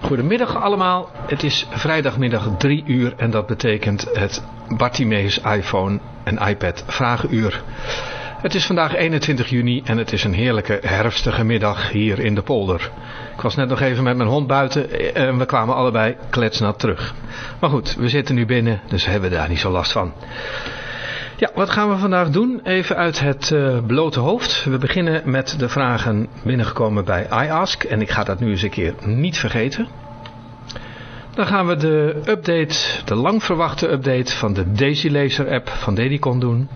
Goedemiddag allemaal, het is vrijdagmiddag 3 uur en dat betekent het Bartimeus iPhone en iPad vragenuur. Het is vandaag 21 juni en het is een heerlijke herfstige middag hier in de polder. Ik was net nog even met mijn hond buiten en we kwamen allebei kletsnat terug. Maar goed, we zitten nu binnen, dus hebben we daar niet zo last van. Ja, wat gaan we vandaag doen? Even uit het uh, blote hoofd. We beginnen met de vragen binnengekomen bij iAsk. En ik ga dat nu eens een keer niet vergeten. Dan gaan we de update, de lang verwachte update van de Daisy Laser app van Dedicon doen.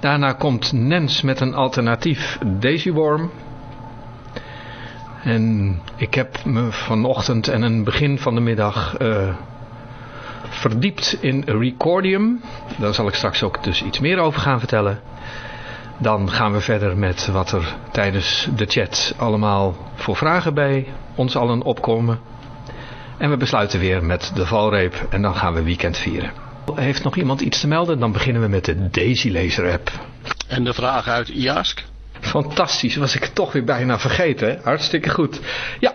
Daarna komt Nens met een alternatief Daisy Worm. En ik heb me vanochtend en een begin van de middag... Uh, verdiept in Recordium. Daar zal ik straks ook dus iets meer over gaan vertellen. Dan gaan we verder met wat er tijdens de chat allemaal voor vragen bij ons allen opkomen. En we besluiten weer met de valreep en dan gaan we weekend vieren. Heeft nog iemand iets te melden? Dan beginnen we met de Daisy Laser app. En de vraag uit IASK? Fantastisch, was ik toch weer bijna vergeten. Hartstikke goed. Ja,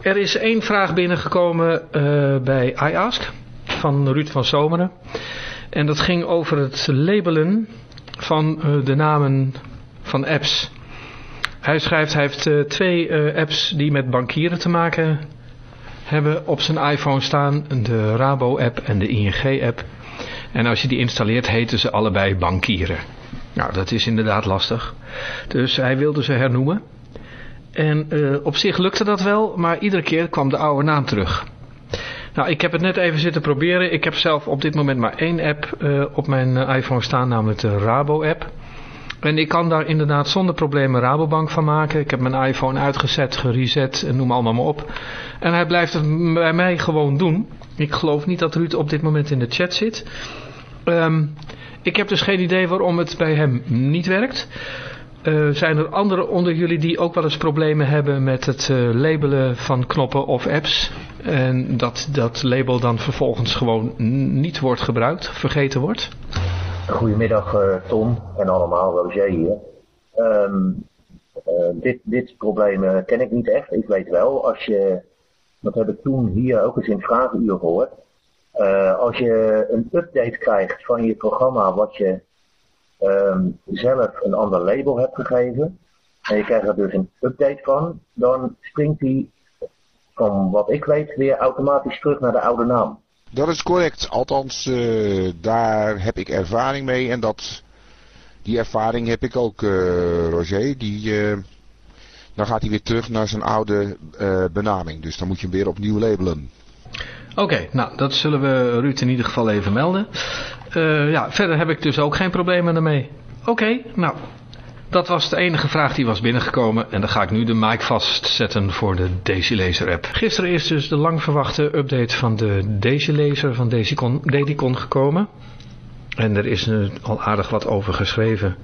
er is één vraag binnengekomen uh, bij iAsk van Ruud van Zomeren. En dat ging over het labelen van uh, de namen van apps. Hij schrijft, hij heeft uh, twee uh, apps die met bankieren te maken hebben op zijn iPhone staan. De Rabo-app en de ING-app. En als je die installeert, heten ze allebei bankieren. Nou, dat is inderdaad lastig. Dus hij wilde ze hernoemen. En op zich lukte dat wel, maar iedere keer kwam de oude naam terug. Nou, ik heb het net even zitten proberen. Ik heb zelf op dit moment maar één app uh, op mijn uh, iPhone staan, namelijk de Rabo-app. En ik kan daar inderdaad zonder problemen Rabobank van maken. Ik heb mijn iPhone uitgezet, gereset en noem allemaal maar op. En hij blijft het bij mij gewoon doen. Ik geloof niet dat Ruud op dit moment in de chat zit. Um, ik heb dus geen idee waarom het bij hem niet werkt. Uh, zijn er anderen onder jullie die ook wel eens problemen hebben met het uh, labelen van knoppen of apps? En dat dat label dan vervolgens gewoon niet wordt gebruikt, vergeten wordt? Goedemiddag uh, Tom en allemaal, Roger hier. Um, dit, dit probleem ken ik niet echt. Ik weet wel, als je, dat heb ik toen hier ook eens in vragenuur gehoord. als je een update krijgt van je programma wat je um, zelf een ander label hebt gegeven, en je krijgt er dus een update van, dan springt die, van wat ik weet, weer automatisch terug naar de oude naam. Dat is correct. Althans, uh, daar heb ik ervaring mee. En dat, die ervaring heb ik ook, uh, Roger. Die, uh, dan gaat hij weer terug naar zijn oude benaming. Dus dan moet je hem weer opnieuw labelen. Oké, nou dat zullen we Ruud in ieder geval even melden. Uh, ja, verder heb ik dus ook geen problemen ermee. Oké, nou, dat was de enige vraag die was binnengekomen. En dan ga ik nu de mic vastzetten voor de Daisy Laser app. Gisteren is dus de lang verwachte update van de Daisy Laser van Dedicon gekomen. En er is nu al aardig wat over geschreven.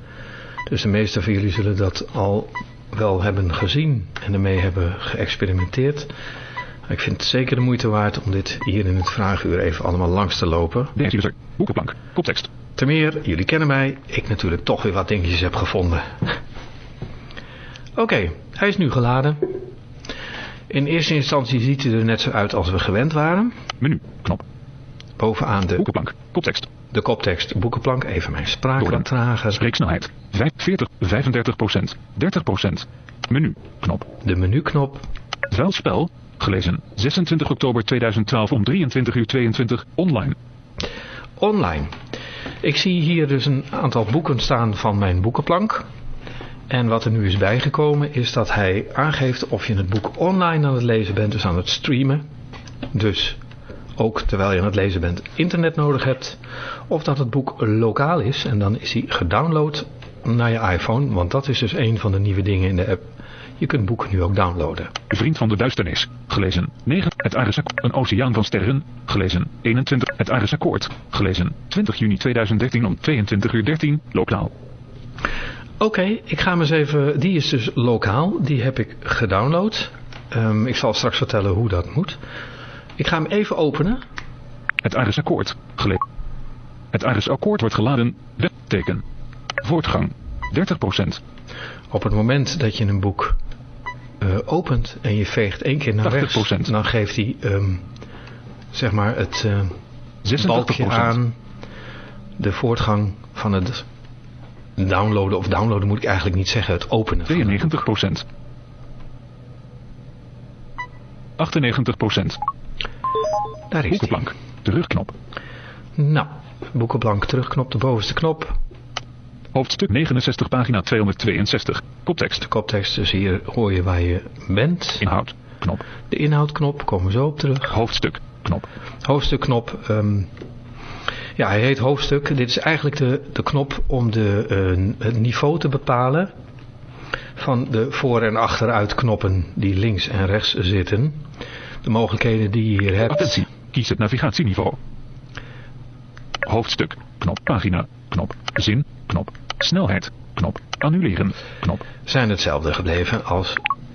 Dus de meeste van jullie zullen dat al wel hebben gezien en ermee hebben geëxperimenteerd. Ik vind het zeker de moeite waard om dit hier in het vraaguur even allemaal langs te lopen. Deze user, boekenplank, koptekst. Ten meer, jullie kennen mij, ik natuurlijk toch weer wat dingetjes heb gevonden. Oké, okay, hij is nu geladen. In eerste instantie ziet hij er net zo uit als we gewend waren. Menu, knop. Bovenaan de... Boekenplank, koptekst. De koptekst, boekenplank, even mijn spraak wat trager. Spreeksnelheid, 40, 35% 30% Menu, knop. De menuknop. Vuilspel, Gelezen 26 oktober 2012 om 23 uur 22 online. Online. Ik zie hier dus een aantal boeken staan van mijn boekenplank. En wat er nu is bijgekomen is dat hij aangeeft of je het boek online aan het lezen bent, dus aan het streamen. Dus ook terwijl je aan het lezen bent internet nodig hebt. Of dat het boek lokaal is en dan is hij gedownload naar je iPhone. Want dat is dus een van de nieuwe dingen in de app. Je kunt boeken nu ook downloaden. Vriend van de duisternis. Gelezen 9. Het Ares Een oceaan van sterren. Gelezen 21. Het Ares Akkoord. Gelezen 20 juni 2013 om 22 uur 13. Lokaal. Oké, ik ga hem eens even... Die is dus lokaal. Die heb ik gedownload. Ehm, ik zal straks vertellen hoe dat moet. Ik ga hem even openen. Het Ares Akkoord. Gelezen. Het Ares Akkoord wordt geladen. Webteken. Voortgang. 30%. Op het moment dat je een boek eh, opent en je veegt één keer naar rechts, 80%. dan geeft hij ehm, zeg maar het 86%. balkje aan de voortgang van het downloaden, of downloaden moet ik eigenlijk niet zeggen, het openen. van het boek. 92%. 98%. Daar is. Boekenplank. Terugknop. Nou, boekenblank terugknop, de bovenste knop, Hoofdstuk 69 pagina 262. Koptekst. de koptekst, dus hier hoor je waar je bent. Inhoud. Knop. De inhoudknop, komen we zo op terug. Hoofdstuk. Knop. Hoofdstukknop. ehm, ja, hij heet hoofdstuk. Dit is eigenlijk de, de knop om de, eh, het niveau te bepalen van de voor- en achteruit knoppen die links en rechts zitten. De mogelijkheden die je hier hebt. Attentie. Kies het navigatieniveau. Hoofdstuk. Knop. Pagina. Knop. Zin. Knop. Snelheid. Knop. Annuleren. Knop. zijn hetzelfde gebleven als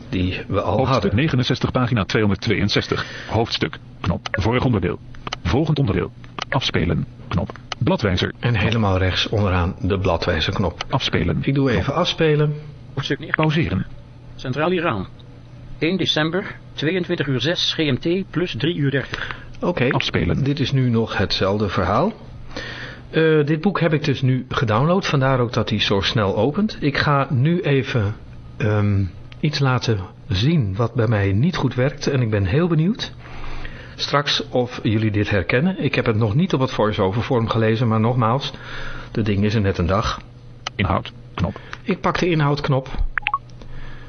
die we al Hoofdstuk hadden. 69 pagina 262. Hoofdstuk. Knop. Vorig onderdeel. Volgend onderdeel. Afspelen. Knop. Bladwijzer. En helemaal rechts onderaan de bladwijzerknop. Afspelen. Ik doe even afspelen. Hoofdstuk 9. Pauzeren. Centraal Iran. 1 december, 22 uur 6 GMT plus 3 uur 30. Oké, Afspelen. dit is nu nog hetzelfde verhaal. Eh, dit boek heb ik dus nu gedownload, vandaar ook dat hij zo snel opent. Ik ga nu even ehm, iets laten zien wat bij mij niet goed werkt en ik ben heel benieuwd straks of jullie dit herkennen. Ik heb het nog niet op het voice-over vorm gelezen, maar nogmaals, de ding is er net een dag. Inhoud. Knop. Ik pak de inhoudknop.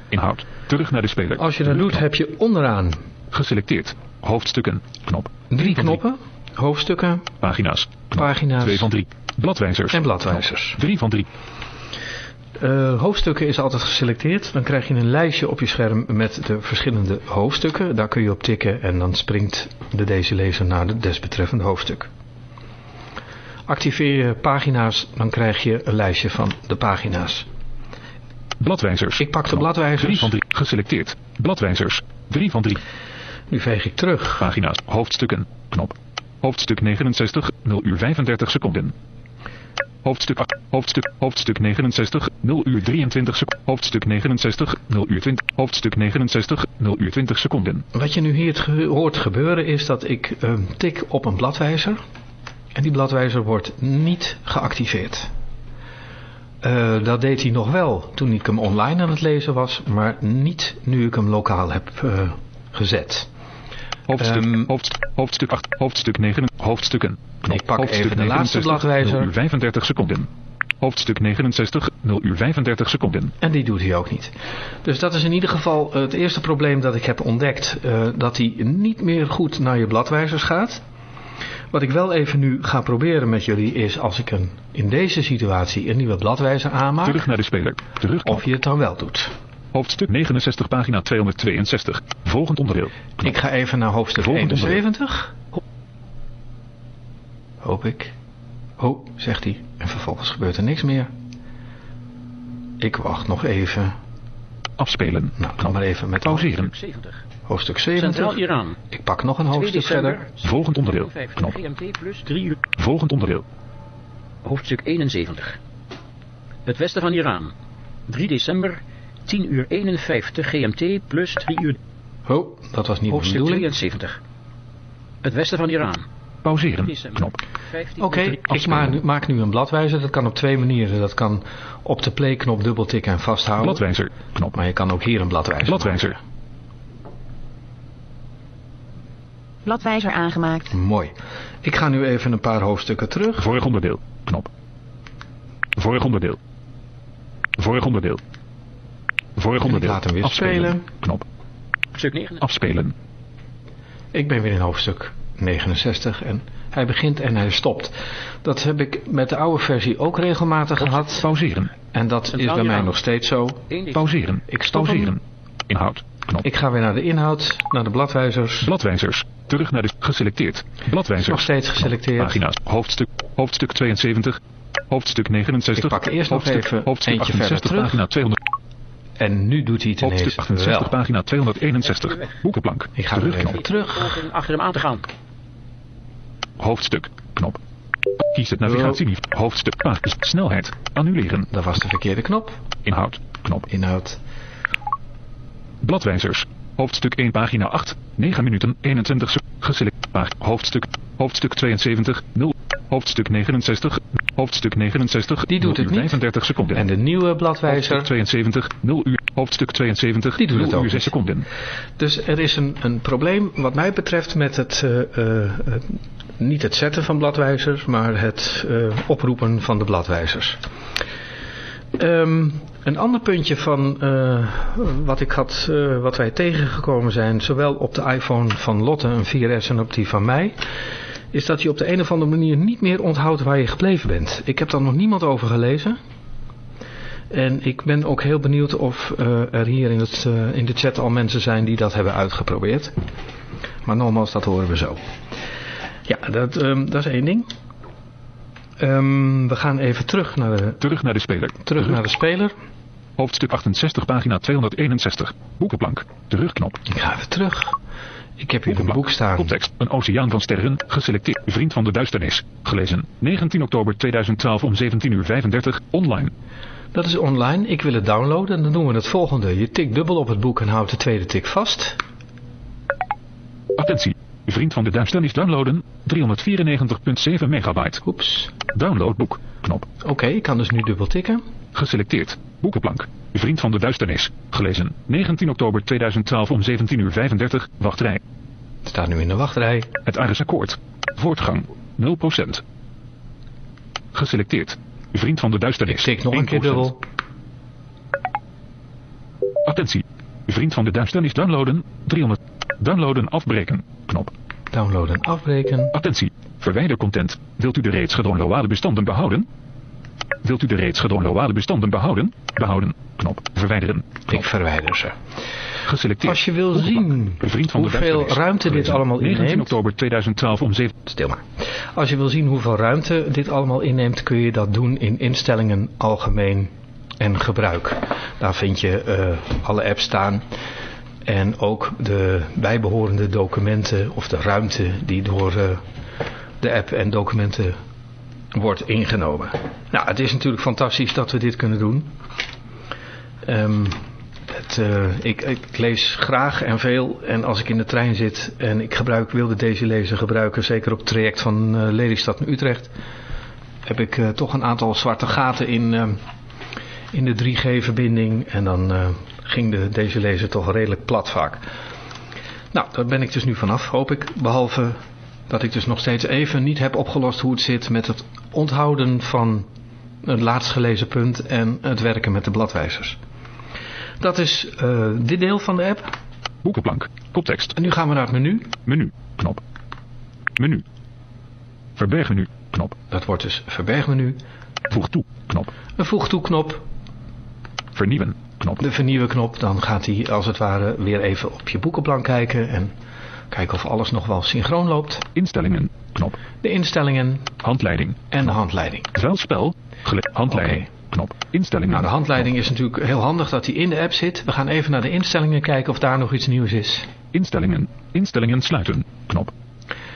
Inhoud. Terug naar de speler. Als je dat doet heb je onderaan Geselecteerd. Hoofdstukken. Knop. drie. knoppen, hoofdstukken, Pagina's. Pagina's 2 van 3. Bladwijzers. en bladwijzers. 3 van 3. Eh, hoofdstukken is altijd geselecteerd. Dan krijg je een lijstje op je scherm met de verschillende hoofdstukken. Daar kun je op tikken en dan springt de deze lezer naar het desbetreffende hoofdstuk. Activeer je pagina's, dan krijg je een lijstje van de pagina's. Bladwijzers. Ik pak de bladwijzers. 3 van 3. Geselecteerd. Bladwijzers. 3 van 3. Nu veeg ik terug. Pagina's. Hoofdstukken. Knop. Hoofdstuk 69. 0 uur 35 seconden. Hoofdstuk 8. Hoofdstuk. Hoofdstuk 69. 0 uur 23 seconden. Hoofdstuk 69. 0 uur 20. Hoofdstuk 69. 0 uur 20 seconden. Wat je nu hier hoort gebeuren is dat ik eh, tik op een bladwijzer. En die bladwijzer wordt niet geactiveerd. Eh, dat deed hij nog wel toen ik hem online aan het lezen was, maar niet nu ik hem lokaal heb eh, gezet. Hoofdstuk, Ehm, hoofdstuk, hoofdstuk 8, hoofdstuk 9, hoofdstukken. Ik pak hoofdstuk even de laatste 69, bladwijzer. 0 uur 35 seconden. Hoofdstuk 69, 0 uur 35 seconden. En die doet hij ook niet. Dus dat is in ieder geval het eerste probleem dat ik heb ontdekt. eh, dat hij niet meer goed naar je bladwijzers gaat. Wat ik wel even nu ga proberen met jullie is als ik een, in deze situatie een nieuwe bladwijzer aanmaak. Terug naar de speler. Terug. Of je het dan wel doet. Hoofdstuk 69, pagina 262. Volgend onderdeel. Ik ga even naar hoofdstuk Volgende 71. Hoop ik. Oh, zegt hij. En vervolgens gebeurt er niks meer. Ik wacht nog even. Afspelen. Nou, dan maar even met Pauzeren. 70. hoofdstuk Centraal 70. Iran. Ik pak nog een 2 hoofdstuk verder. Volgend onderdeel. 57 Knop. GMT plus 3 uur. Volgend onderdeel. Hoofdstuk 71. Het westen van Iran. 3 december, 10 uur 51 GMT plus 3 uur. Oh, dat was niet Hoofdstuk bedoeling. 72. Het westen van Iran. 3 Pauzeren. Knop. 15 Oké, ik maak nu, maak nu een bladwijzer. Dat kan op twee manieren. Dat kan op de playknop dubbeltikken en vasthouden. Bladwijzer. Knop. Maar je kan ook hier een bladwijzer Bladwijzer. Bladwijzer aangemaakt. Mooi. Ik ga nu even een paar hoofdstukken terug. Vorig onderdeel. Knop. Vorig onderdeel. Vorig onderdeel. Vorig ik onderdeel. laat hem weer Afspelen. spelen. Knop. Hoofdstuk 9. Afspelen. Ik ben weer in hoofdstuk 69 en hij begint en hij stopt. Dat heb ik met de oude versie ook regelmatig gehad. Pauzeren. En dat is bij mij nog steeds zo. 1 december. Pauzeren. Ik stop hem. Pauzeren. Inhoud. Knop. Ik ga weer naar de inhoud, naar de bladwijzers. Bladwijzers. Terug naar de geselecteerd. Nog Bladwijzers. steeds geselecteerd. Pagina's. Hoofdstuk. Hoofdstuk 72. Hoofdstuk 69. Ik pak eerst nog hoofdstuk, even hoofdstuk eentje 68, verder terug. pagina 200. En nu doet hij het ineens Hoofdstuk 68, wel. pagina 261. Boekenplank. Ik ga terug. Poging achter hem aan te gaan. Hoofdstuk. Knop. Kies het navigatieniveau. Hoofdstuk. Pagina. Snelheid. Annuleren. Dat was de verkeerde knop. Inhoud. Knop. Inhoud. Bladwijzers. Hoofdstuk 1, pagina 8. 9 minuten 21 sec- Geselect. Pag- Hoofdstuk. Hoofdstuk 72. 0. Hoofdstuk 69. Hoofdstuk 69. Die doet 0 het niet. 35 seconden. En de nieuwe Hoofdstuk bladwijzer. 72. 0 uur. Hoofdstuk 72. Die doet 0 het ook uur 6 niet. seconden. Dus er is een, een probleem wat mij betreft met het, eh, eh, niet het zetten van bladwijzers, maar het eh, oproepen van de bladwijzers. Ehm, een ander puntje van wat ik had, wat wij tegengekomen zijn, zowel op de iPhone van Lotte, een 4S en op die van mij, is dat je op de een of andere manier niet meer onthoudt waar je gebleven bent. Ik heb daar nog niemand over gelezen. En ik ben ook heel benieuwd of eh, er hier in, het, eh, in de chat al mensen zijn die dat hebben uitgeprobeerd. Maar nogmaals, dat horen we zo. Ja, dat, ehm, dat is één ding. Ehm, we gaan even terug naar de, Terug naar de speler. terug naar de speler. Hoofdstuk 68, pagina 261. Boekenplank. Terugknop. Ik ga even terug. Ik heb hier een boek staan. Context. Een oceaan van sterren. Geselecteerd. Vriend van de duisternis. Gelezen. 19 oktober 2012 om 17 uur 35. Online. Dat is online. Ik wil het downloaden. Dan doen we het volgende. Je tikt dubbel op het boek en houdt de tweede tik vast. Attentie. Vriend van de duisternis downloaden. 394.7 megabyte. Oeps. Downloadboek. Knop. Oké, ik kan dus nu dubbel tikken. Geselecteerd. Boekenplank. Vriend van de duisternis. Gelezen. 19 oktober 2012 om 17 uur 35. Wachtrij. Het staat nu in de wachtrij. Het Aresakkoord. Voortgang. 0%. Geselecteerd. Vriend van de duisternis. Tik nog een keer 1%. dubbel. Attentie. Vriend van de duisternis downloaden. 300. Downloaden afbreken. Knop. Downloaden afbreken. Attentie. Verwijder content. Wilt u de reeds gedownloade bestanden behouden? Wilt u de reeds gedownloade bestanden behouden? Behouden. Knop. Verwijderen. Knop. Ik verwijder ze. Geselecteerd. Als je wil zien Vriend van de hoeveel ruimte dit allemaal 19 inneemt. oktober 2012 om 7. Stil maar. Als je wil zien hoeveel ruimte dit allemaal inneemt, kun je dat doen in instellingen algemeen en gebruik. Daar vind je eh, alle apps staan. En ook de bijbehorende documenten of de ruimte die door eh, de app en documenten wordt ingenomen. Nou, het is natuurlijk fantastisch dat we dit kunnen doen. Ehm, het, eh, ik, ik lees graag en veel en als ik in de trein zit en ik gebruik, wilde deze lezer gebruiken, zeker op het traject van eh, Lelystad naar Utrecht, heb ik eh, toch een aantal zwarte gaten in, in de 3G-verbinding en dan ging de, deze lezer toch redelijk plat vaak. Nou, daar ben ik dus nu vanaf, hoop ik, behalve dat ik dus nog steeds even niet heb opgelost hoe het zit met het onthouden van het laatst gelezen punt en het werken met de bladwijzers. Dat is eh, dit deel van de app. Boekenplank. Koptekst. En nu gaan we naar het menu. Menu. Knop. Menu. Verbergmenu. Knop. Dat wordt dus verbergmenu. Voeg toe. Knop. Een voeg toe knop. Vernieuwen. Knop. De vernieuwen knop. Dan gaat hij als het ware weer even op je boekenplank kijken. En kijken of alles nog wel synchroon loopt. Instellingen. Knop. De instellingen Handleiding. en de handleiding. Vuilspel. Handleiding. Knop. Instellingen. Nou, de handleiding is natuurlijk heel handig dat hij in de app zit. We gaan even naar de instellingen kijken of daar nog iets nieuws is. Instellingen. Instellingen sluiten. Knop.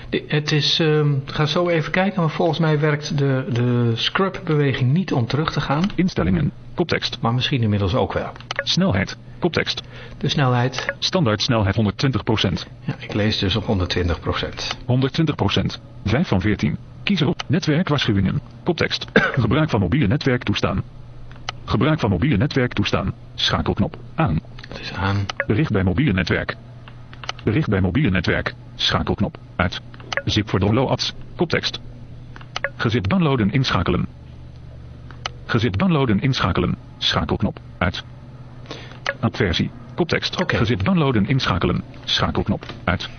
De- het is, ehm, ga zo even kijken, maar volgens mij werkt de, de scrub beweging niet om terug te gaan. Instellingen. Koptekst. Maar misschien inmiddels ook wel. Snelheid. Koptekst. De snelheid, Standaard snelheid 120%. ja, ik lees dus op 120%. 120%. 5 van 14. Kies erop. Netwerkwaarschuwingen. Koptekst. Gebruik van mobiele netwerk toestaan. Gebruik van mobiele netwerk toestaan. Schakelknop. Aan. Het is aan. Bericht bij mobiele netwerk. Bericht bij mobiele netwerk. Schakelknop. Uit. Zip voor downloads. Koptekst. Gezip downloaden inschakelen. Gezip downloaden inschakelen. Schakelknop. Uit. Appversie. Koptekst. Gezip downloaden inschakelen. Schakelknop. Uit.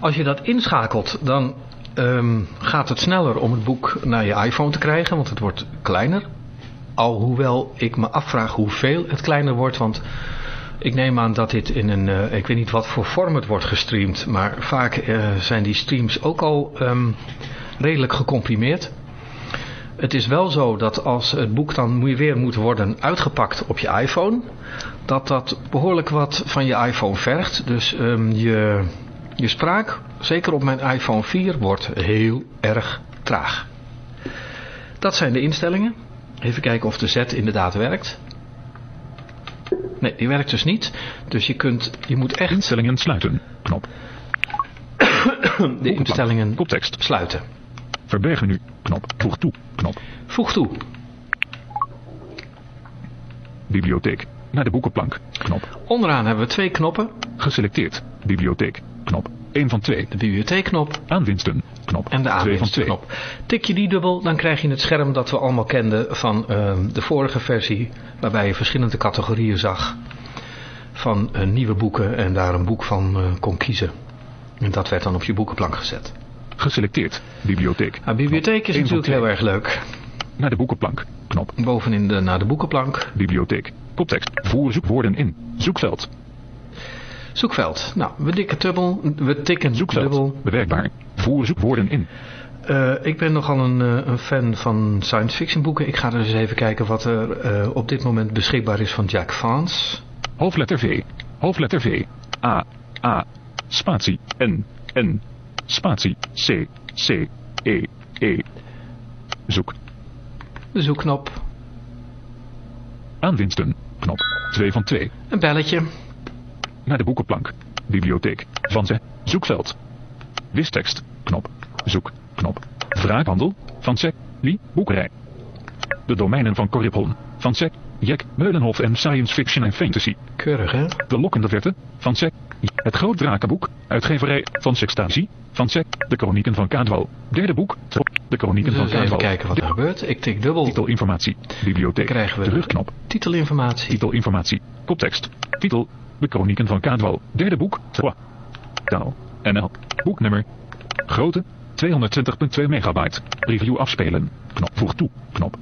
Als je dat inschakelt, dan ehm, gaat het sneller om het boek naar je iPhone te krijgen, want het wordt kleiner. Alhoewel ik me afvraag hoeveel het kleiner wordt, want Ik neem aan dat dit in een, eh, ik weet niet wat voor vorm het wordt gestreamd, maar vaak eh, zijn die streams ook al ehm, redelijk gecomprimeerd. Het is wel zo dat als het boek dan weer moet worden uitgepakt op je iPhone, dat dat behoorlijk wat van je iPhone vergt. Dus ehm, je, je spraak, zeker op mijn iPhone 4, wordt heel erg traag. Dat zijn de instellingen. Even kijken of de Z inderdaad werkt. Nee, die werkt dus niet. Dus je, kunt, je moet echt Instellingen sluiten. Knop. de instellingen Koptekst. sluiten. Verbergen Knop. Voeg toe. Knop. Voeg toe. Bibliotheek. Naar de boekenplank. Knop. Onderaan hebben we twee knoppen. Geselecteerd. Bibliotheek. Knop. 1 van 2. De bibliotheekknop Aanwinsten. Knop. en de 2 van 2. aanwinstenknop. Tik je die dubbel, dan krijg je het scherm dat we allemaal kenden van ehm, de vorige versie. Waarbij je verschillende categorieën zag van eh, nieuwe boeken en daar een boek van eh, kon kiezen. En dat werd dan op je boekenplank gezet. Geselecteerd. Bibliotheek. Nou, bibliotheek is natuurlijk heel erg leuk. Naar de boekenplank. Knop. Bovenin de, naar de boekenplank. Bibliotheek. Koptekst. Voer zoekwoorden in. Zoekveld. Zoekveld. Nou, we tikken dubbel. We tikken Zoekveld. dubbel. Bewerkbaar. Voer zoekwoorden in. Eh, ik ben nogal een, eh, een fan van science fiction boeken. Ik ga dus eens even kijken wat er eh, op dit moment beschikbaar is van Jack Vance. Hoofdletter V. Hoofdletter V. A. A. Spatie. N. N. Spatie. C. C. E. E. Zoek. De zoekknop. Aanwinsten. Knop. 2 van 2. Een belletje. Naar de boekenplank. Bibliotheek. Van ze. Zoekveld. Wistekst. Knop. Zoek. Knop. Wraakhandel. Van ze. Lie. Boekerij. De domeinen van Corrippon. Van ze. Jack. Meulenhof en Science Fiction en Fantasy. Keurig, hè? De lokkende verte. Van Sek. Het Groot Drakenboek. Uitgeverij van Sextasie. Van Sek. De Kronieken van Kaadwal. Derde boek. De Kronieken Dus van even Kaadwal. kijken wat er gebeurt. Ik tik dubbel. Titelinformatie. Bibliotheek. Dan krijgen we- Terugknop. Titelinformatie. Titelinformatie. Koptekst. Titel. De Kronieken van Kaadwal. Derde boek. Twa. Taal. NL. Boeknummer. Grootte. 220.2 megabyte. Review afspelen. Knop. Voeg toe. Knop.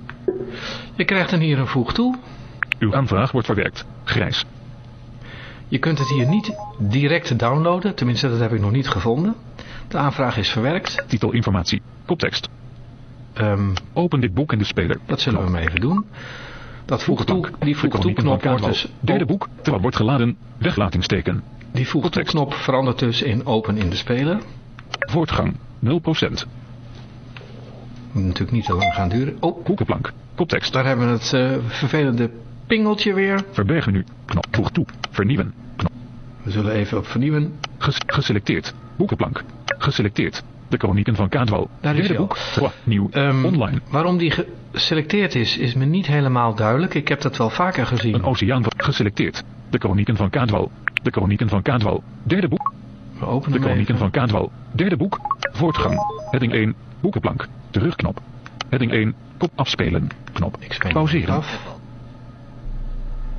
Je krijgt dan hier een voeg toe. Uw aanvraag wordt verwerkt. Grijs. Je kunt het hier niet direct downloaden. Tenminste, dat heb ik nog niet gevonden. De aanvraag is verwerkt. Titelinformatie. Koptekst. Ehm, Open dit boek in de speler. dat zullen we maar even doen. Dat voeg toe, die De voeg toe Kronieken knop van wordt dus Derde boek. Terwijl wordt geladen. Weglatingsteken. Die voeg toe Koptekst. knop verandert dus in open in de speler. Voortgang 0%. Moet natuurlijk niet te lang gaan duren. Oh, Boekenplank. Koptekst. daar hebben we het eh, vervelende pingeltje weer. Verbergen Knop. Voeg toe. Vernieuwen. Knop. We zullen even op vernieuwen. Ges- geselecteerd. Boekenplank. Geselecteerd. De Kronieken van Kaadwal. Daar is al. boek. Nieuw. Ehm, Online. Waarom die geselecteerd is, is me niet helemaal duidelijk. Ik heb dat wel vaker gezien. Een oceaan van... Geselecteerd. De Kronieken van Kaadwal. De Kronieken van Kaadwal. Derde boek. We openen De Kronieken van Kaadwal. Derde boek. Voortgang. Heading 1. Boekenplank. Terugknop. Heading 1. Kop afspelen. Knop. Ik Pauzeren. af.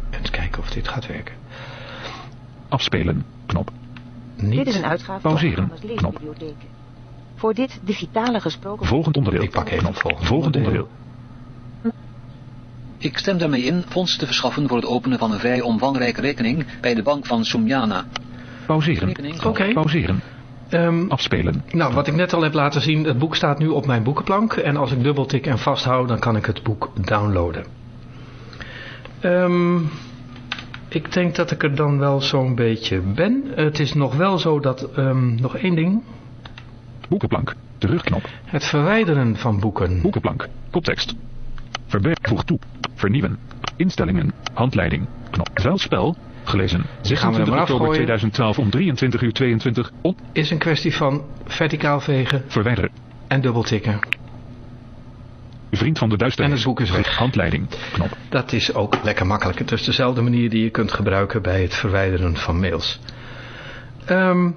Eens kijken of dit gaat werken. Afspelen. Knop. Niet. Dit is een uitgave Pauzeren. leesbibliotheken. Voor dit digitale gesproken... Volgend onderdeel. Ik pak even volgende Volgend onderdeel. Ik stem daarmee in fondsen te verschaffen voor het openen van een vrij omvangrijke rekening bij de bank van Sumyana. Pauzeren. Oké. Pauzeren. Ehm, Afspelen. nou, wat ik net al heb laten zien, het boek staat nu op mijn boekenplank. En als ik dubbeltik en vasthoud, dan kan ik het boek downloaden. Ehm, ik denk dat ik er dan wel zo'n beetje ben. Het is nog wel zo dat, ehm, nog één ding. Boekenplank. Terugknop. Het verwijderen van boeken. Boekenplank. Koptekst. Verberg. Voeg toe. Vernieuwen. Instellingen. Handleiding. Knop. Vuilspel. Gelezen. gaan we er 26 maar oktober afgooien. 2012 om 23 uur 22. On. Is een kwestie van verticaal vegen Verwijderen. en dubbeltikken. Vriend van de duisternis. En het boek is weg. Handleiding. Knop. Dat is ook lekker makkelijk. Het is dezelfde manier die je kunt gebruiken bij het verwijderen van mails. Ehm,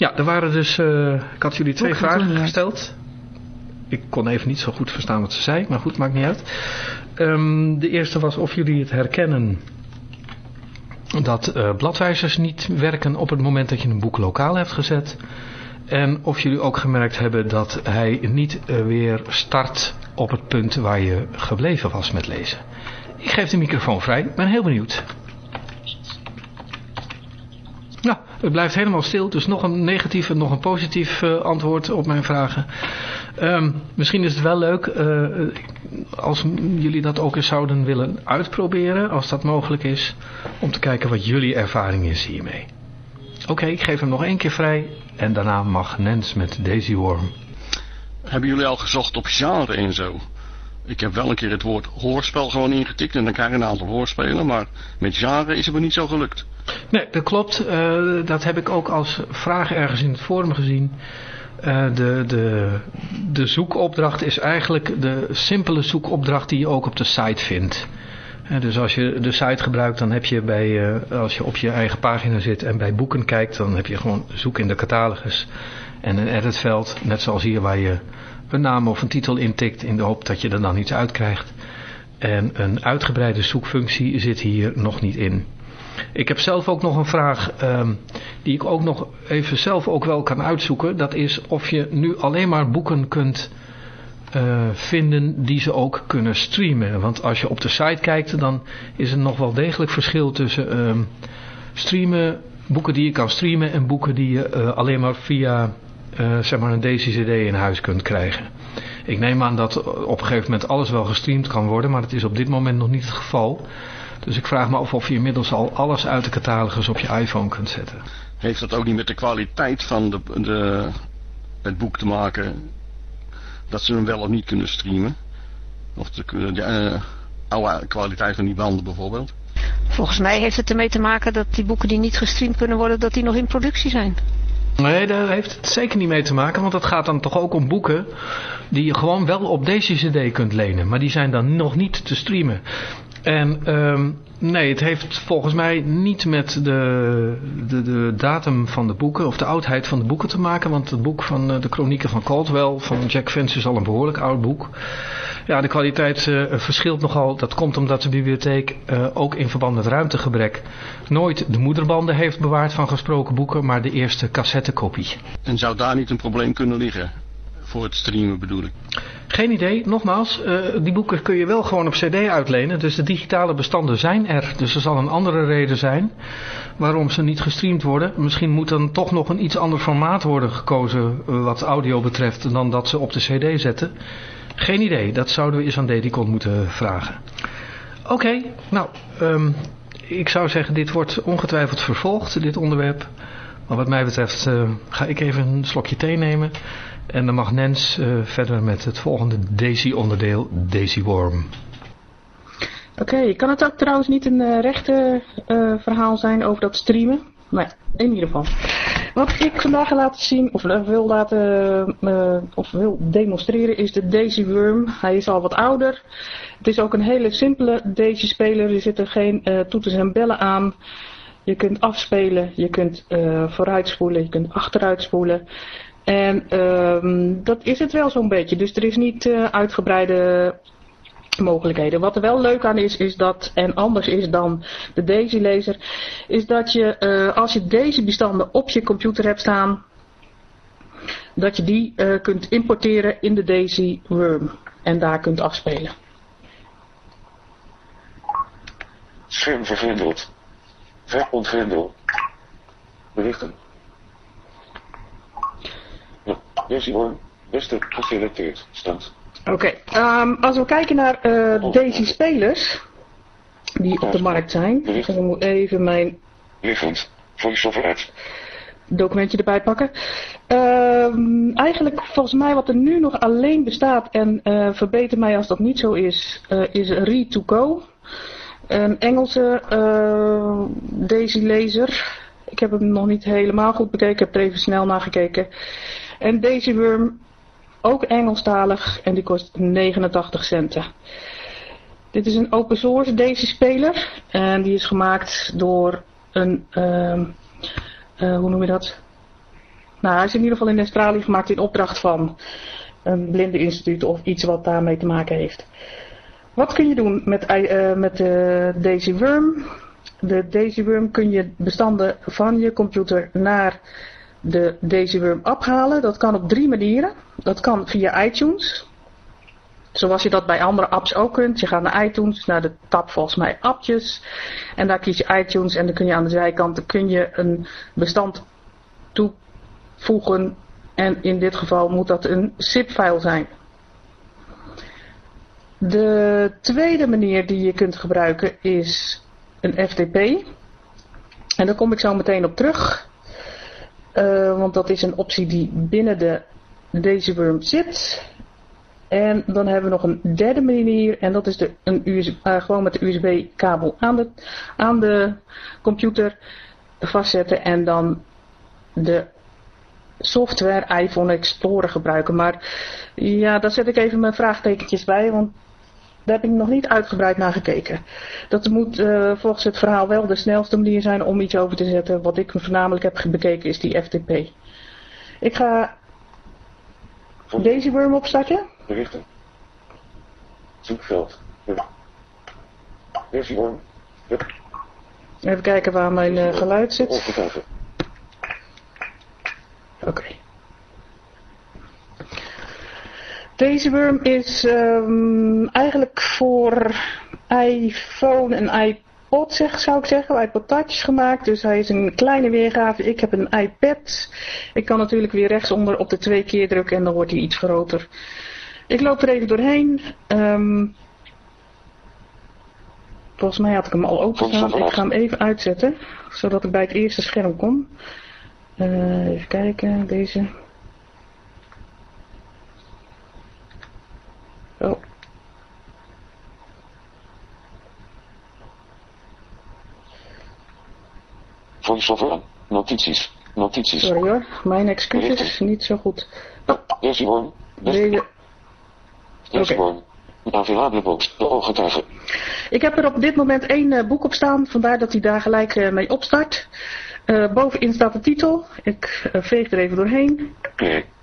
ja, er waren dus... eh, ik had jullie twee vragen doen, ja? gesteld. Ik kon even niet zo goed verstaan wat ze zei, maar goed, maakt niet uit. Ehm, de eerste was of jullie het herkennen dat eh, bladwijzers niet werken op het moment dat je een boek lokaal hebt gezet. En of jullie ook gemerkt hebben dat hij niet eh, weer start op het punt waar je gebleven was met lezen. Ik geef de microfoon vrij, ik ben heel benieuwd. Het blijft helemaal stil, dus nog een negatief en nog een positief uh, antwoord op mijn vragen. Um, misschien is het wel leuk uh, als jullie dat ook eens zouden willen uitproberen, als dat mogelijk is, om te kijken wat jullie ervaring is hiermee. Oké, ik geef hem nog één keer vrij en daarna mag Nens met Daisy Worm. Hebben jullie al gezocht op genre en zo? Ik heb wel een keer het woord hoorspel gewoon ingetikt en dan krijg je een aantal hoorspelen, maar met genre is het me niet zo gelukt. Nee, dat klopt. Uh, dat heb ik ook als vraag ergens in het forum gezien. Uh, de, de, de zoekopdracht is eigenlijk de simpele zoekopdracht die je ook op de site vindt. Uh, dus als je de site gebruikt, dan heb je bij, als je op je eigen pagina zit en bij boeken kijkt, dan heb je gewoon zoek in de catalogus en een editveld, net zoals hier waar je een naam of een titel intikt in de hoop dat je er dan iets uit krijgt. En een uitgebreide zoekfunctie zit hier nog niet in. Ik heb zelf ook nog een vraag um, die ik ook nog even zelf ook wel kan uitzoeken. Dat is of je nu alleen maar boeken kunt uh, vinden die ze ook kunnen streamen. Want als je op de site kijkt dan is er nog wel degelijk verschil tussen um, streamen, boeken die je kan streamen en boeken die je uh, alleen maar via uh, zeg maar een DCCD in huis kunt krijgen. Ik neem aan dat op een gegeven moment alles wel gestreamd kan worden, maar dat is op dit moment nog niet het geval. Dus ik vraag me af of je inmiddels al alles uit de catalogus op je iPhone kunt zetten. Heeft dat ook niet met de kwaliteit van de, de, het boek te maken, dat ze hem wel of niet kunnen streamen? Of de, de uh, oude kwaliteit van die banden bijvoorbeeld? Volgens mij heeft het ermee te maken dat die boeken die niet gestreamd kunnen worden, dat die nog in productie zijn. Nee, daar heeft het zeker niet mee te maken, want het gaat dan toch ook om boeken die je gewoon wel op deze cd kunt lenen, maar die zijn dan nog niet te streamen. En um, nee, het heeft volgens mij niet met de, de, de datum van de boeken of de oudheid van de boeken te maken. Want het boek van de Chronieken van Caldwell van Jack Vance is al een behoorlijk oud boek. Ja, de kwaliteit uh, verschilt nogal. Dat komt omdat de bibliotheek uh, ook in verband met ruimtegebrek nooit de moederbanden heeft bewaard van gesproken boeken, maar de eerste cassettekopie. En zou daar niet een probleem kunnen liggen? Voor het streamen bedoel ik. Geen idee, nogmaals, uh, die boeken kun je wel gewoon op cd uitlenen, dus de digitale bestanden zijn er. Dus er zal een andere reden zijn waarom ze niet gestreamd worden. Misschien moet dan toch nog een iets ander formaat worden gekozen wat audio betreft dan dat ze op de cd zetten. Geen idee, dat zouden we eens aan Dedicon moeten vragen. Oké, nou, um, ik zou zeggen dit wordt ongetwijfeld vervolgd, dit onderwerp. Maar wat mij betreft uh, ga ik even een slokje thee nemen. En dan mag Nens uh, verder met het volgende Daisy-onderdeel, Daisy Worm. Oké, okay, kan het ook trouwens niet een uh, rechte uh, verhaal zijn over dat streamen? Nee, in ieder geval. Wat ik vandaag ga laten zien, of wil laten, of wil demonstreren, is de Daisy Worm. Hij is al wat ouder. Het is ook een hele simpele Daisy-speler. Er zitten geen toeters en bellen aan. Je kunt afspelen, je kunt vooruitspoelen, je kunt achteruitspoelen. En um, dat is het wel zo'n beetje. Dus er is niet uh, uitgebreide mogelijkheden. Wat er wel leuk aan is, is dat, en anders is dan de Daisy-lezer, is dat je uh, als je deze bestanden op je computer hebt staan, dat je die uh, kunt importeren in de Daisy Worm en daar kunt afspelen. Scherm vergrendeld. Verontgrendel. Berichten. Versie hoor, beste geselecteerd staat. Oké, okay. um, als we kijken naar uh, deze spelers die op de markt zijn. Ik moet even mijn Liggend. voice-over uit. documentje erbij pakken. Um, eigenlijk volgens mij wat er nu nog alleen bestaat en uh, verbeter mij als dat niet zo is, uh, is Re2Go. Een Engelse Daisy laser. Ik heb hem nog niet helemaal goed bekeken, ik heb er even snel naar gekeken. En deze worm, ook Engelstalig, en die kost 89 centen. Dit is een open source deze speler. En die is gemaakt door een, uh, uh, hoe noem je dat? Nou, hij is in ieder geval in Australië gemaakt in opdracht van een blinde instituut of iets wat daarmee te maken heeft. Wat kun je doen met, uh, met de Daisy Worm? De Daisy Worm kun je bestanden van je computer naar de Worm afhalen. Dat kan op drie manieren. Dat kan via iTunes. zoals je dat bij andere apps ook kunt. Je gaat naar iTunes, naar de tab volgens mij appjes. En daar kies je iTunes en dan kun je aan de zijkant kun je een bestand toevoegen. En in dit geval moet dat een zip-file zijn. De tweede manier die je kunt gebruiken is een FTP. En daar kom ik zo meteen op terug. Uh, want dat is een optie die binnen de deze worm zit. En dan hebben we nog een derde manier en dat is de, een USB, uh, gewoon met de USB kabel aan de, aan de computer vastzetten en dan de software iPhone Explorer gebruiken. Maar ja, daar zet ik even mijn vraagtekentjes bij, want daar heb ik nog niet uitgebreid naar gekeken. Dat moet uh, volgens het verhaal wel de snelste manier zijn om iets over te zetten. Wat ik voornamelijk heb bekeken is die FTP. Ik ga deze worm opstarten. Berichten. Zoekveld. Deze worm. Even kijken waar mijn uh, geluid zit. Oké. Okay. Deze worm is um, eigenlijk voor iPhone en iPod, zeg, zou ik zeggen, iPod Touch gemaakt. Dus hij is een kleine weergave. Ik heb een iPad. Ik kan natuurlijk weer rechtsonder op de twee keer drukken en dan wordt hij iets groter. Ik loop er even doorheen. Um, volgens mij had ik hem al openstaan. Ik ga hem even uitzetten, zodat ik bij het eerste scherm kom. Uh, even kijken, deze. Oh. Voice-over Notities. Notities. Sorry hoor, mijn excuses is niet zo goed. Oh. Deze worm. Deze. Deze worm. Available de ooggetuigen. Ik heb er op dit moment één uh, boek op staan, vandaar dat hij daar gelijk uh, mee opstart. Uh, bovenin staat de titel. Ik veeg er even doorheen.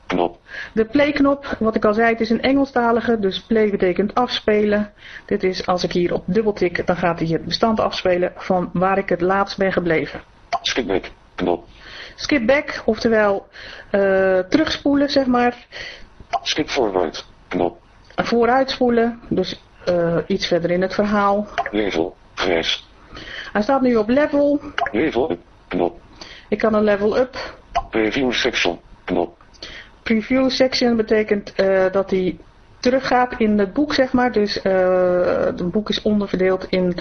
Knop. De play-knop, wat ik al zei, het is een Engelstalige, dus play betekent afspelen. Dit is, als ik hier op dubbeltik, dan gaat hij het bestand afspelen van waar ik het laatst ben gebleven. Skip back, knop. Skip back, oftewel terugspoelen, zeg maar. Skip forward, knop vooruitspoelen, dus uh, iets verder in het verhaal. Level, grijs. Hij staat nu op level. Level up, knop. Ik kan een level up. Preview section, knop. Preview section betekent uh, dat hij teruggaat in het boek, zeg maar. Dus uh, het boek is onderverdeeld in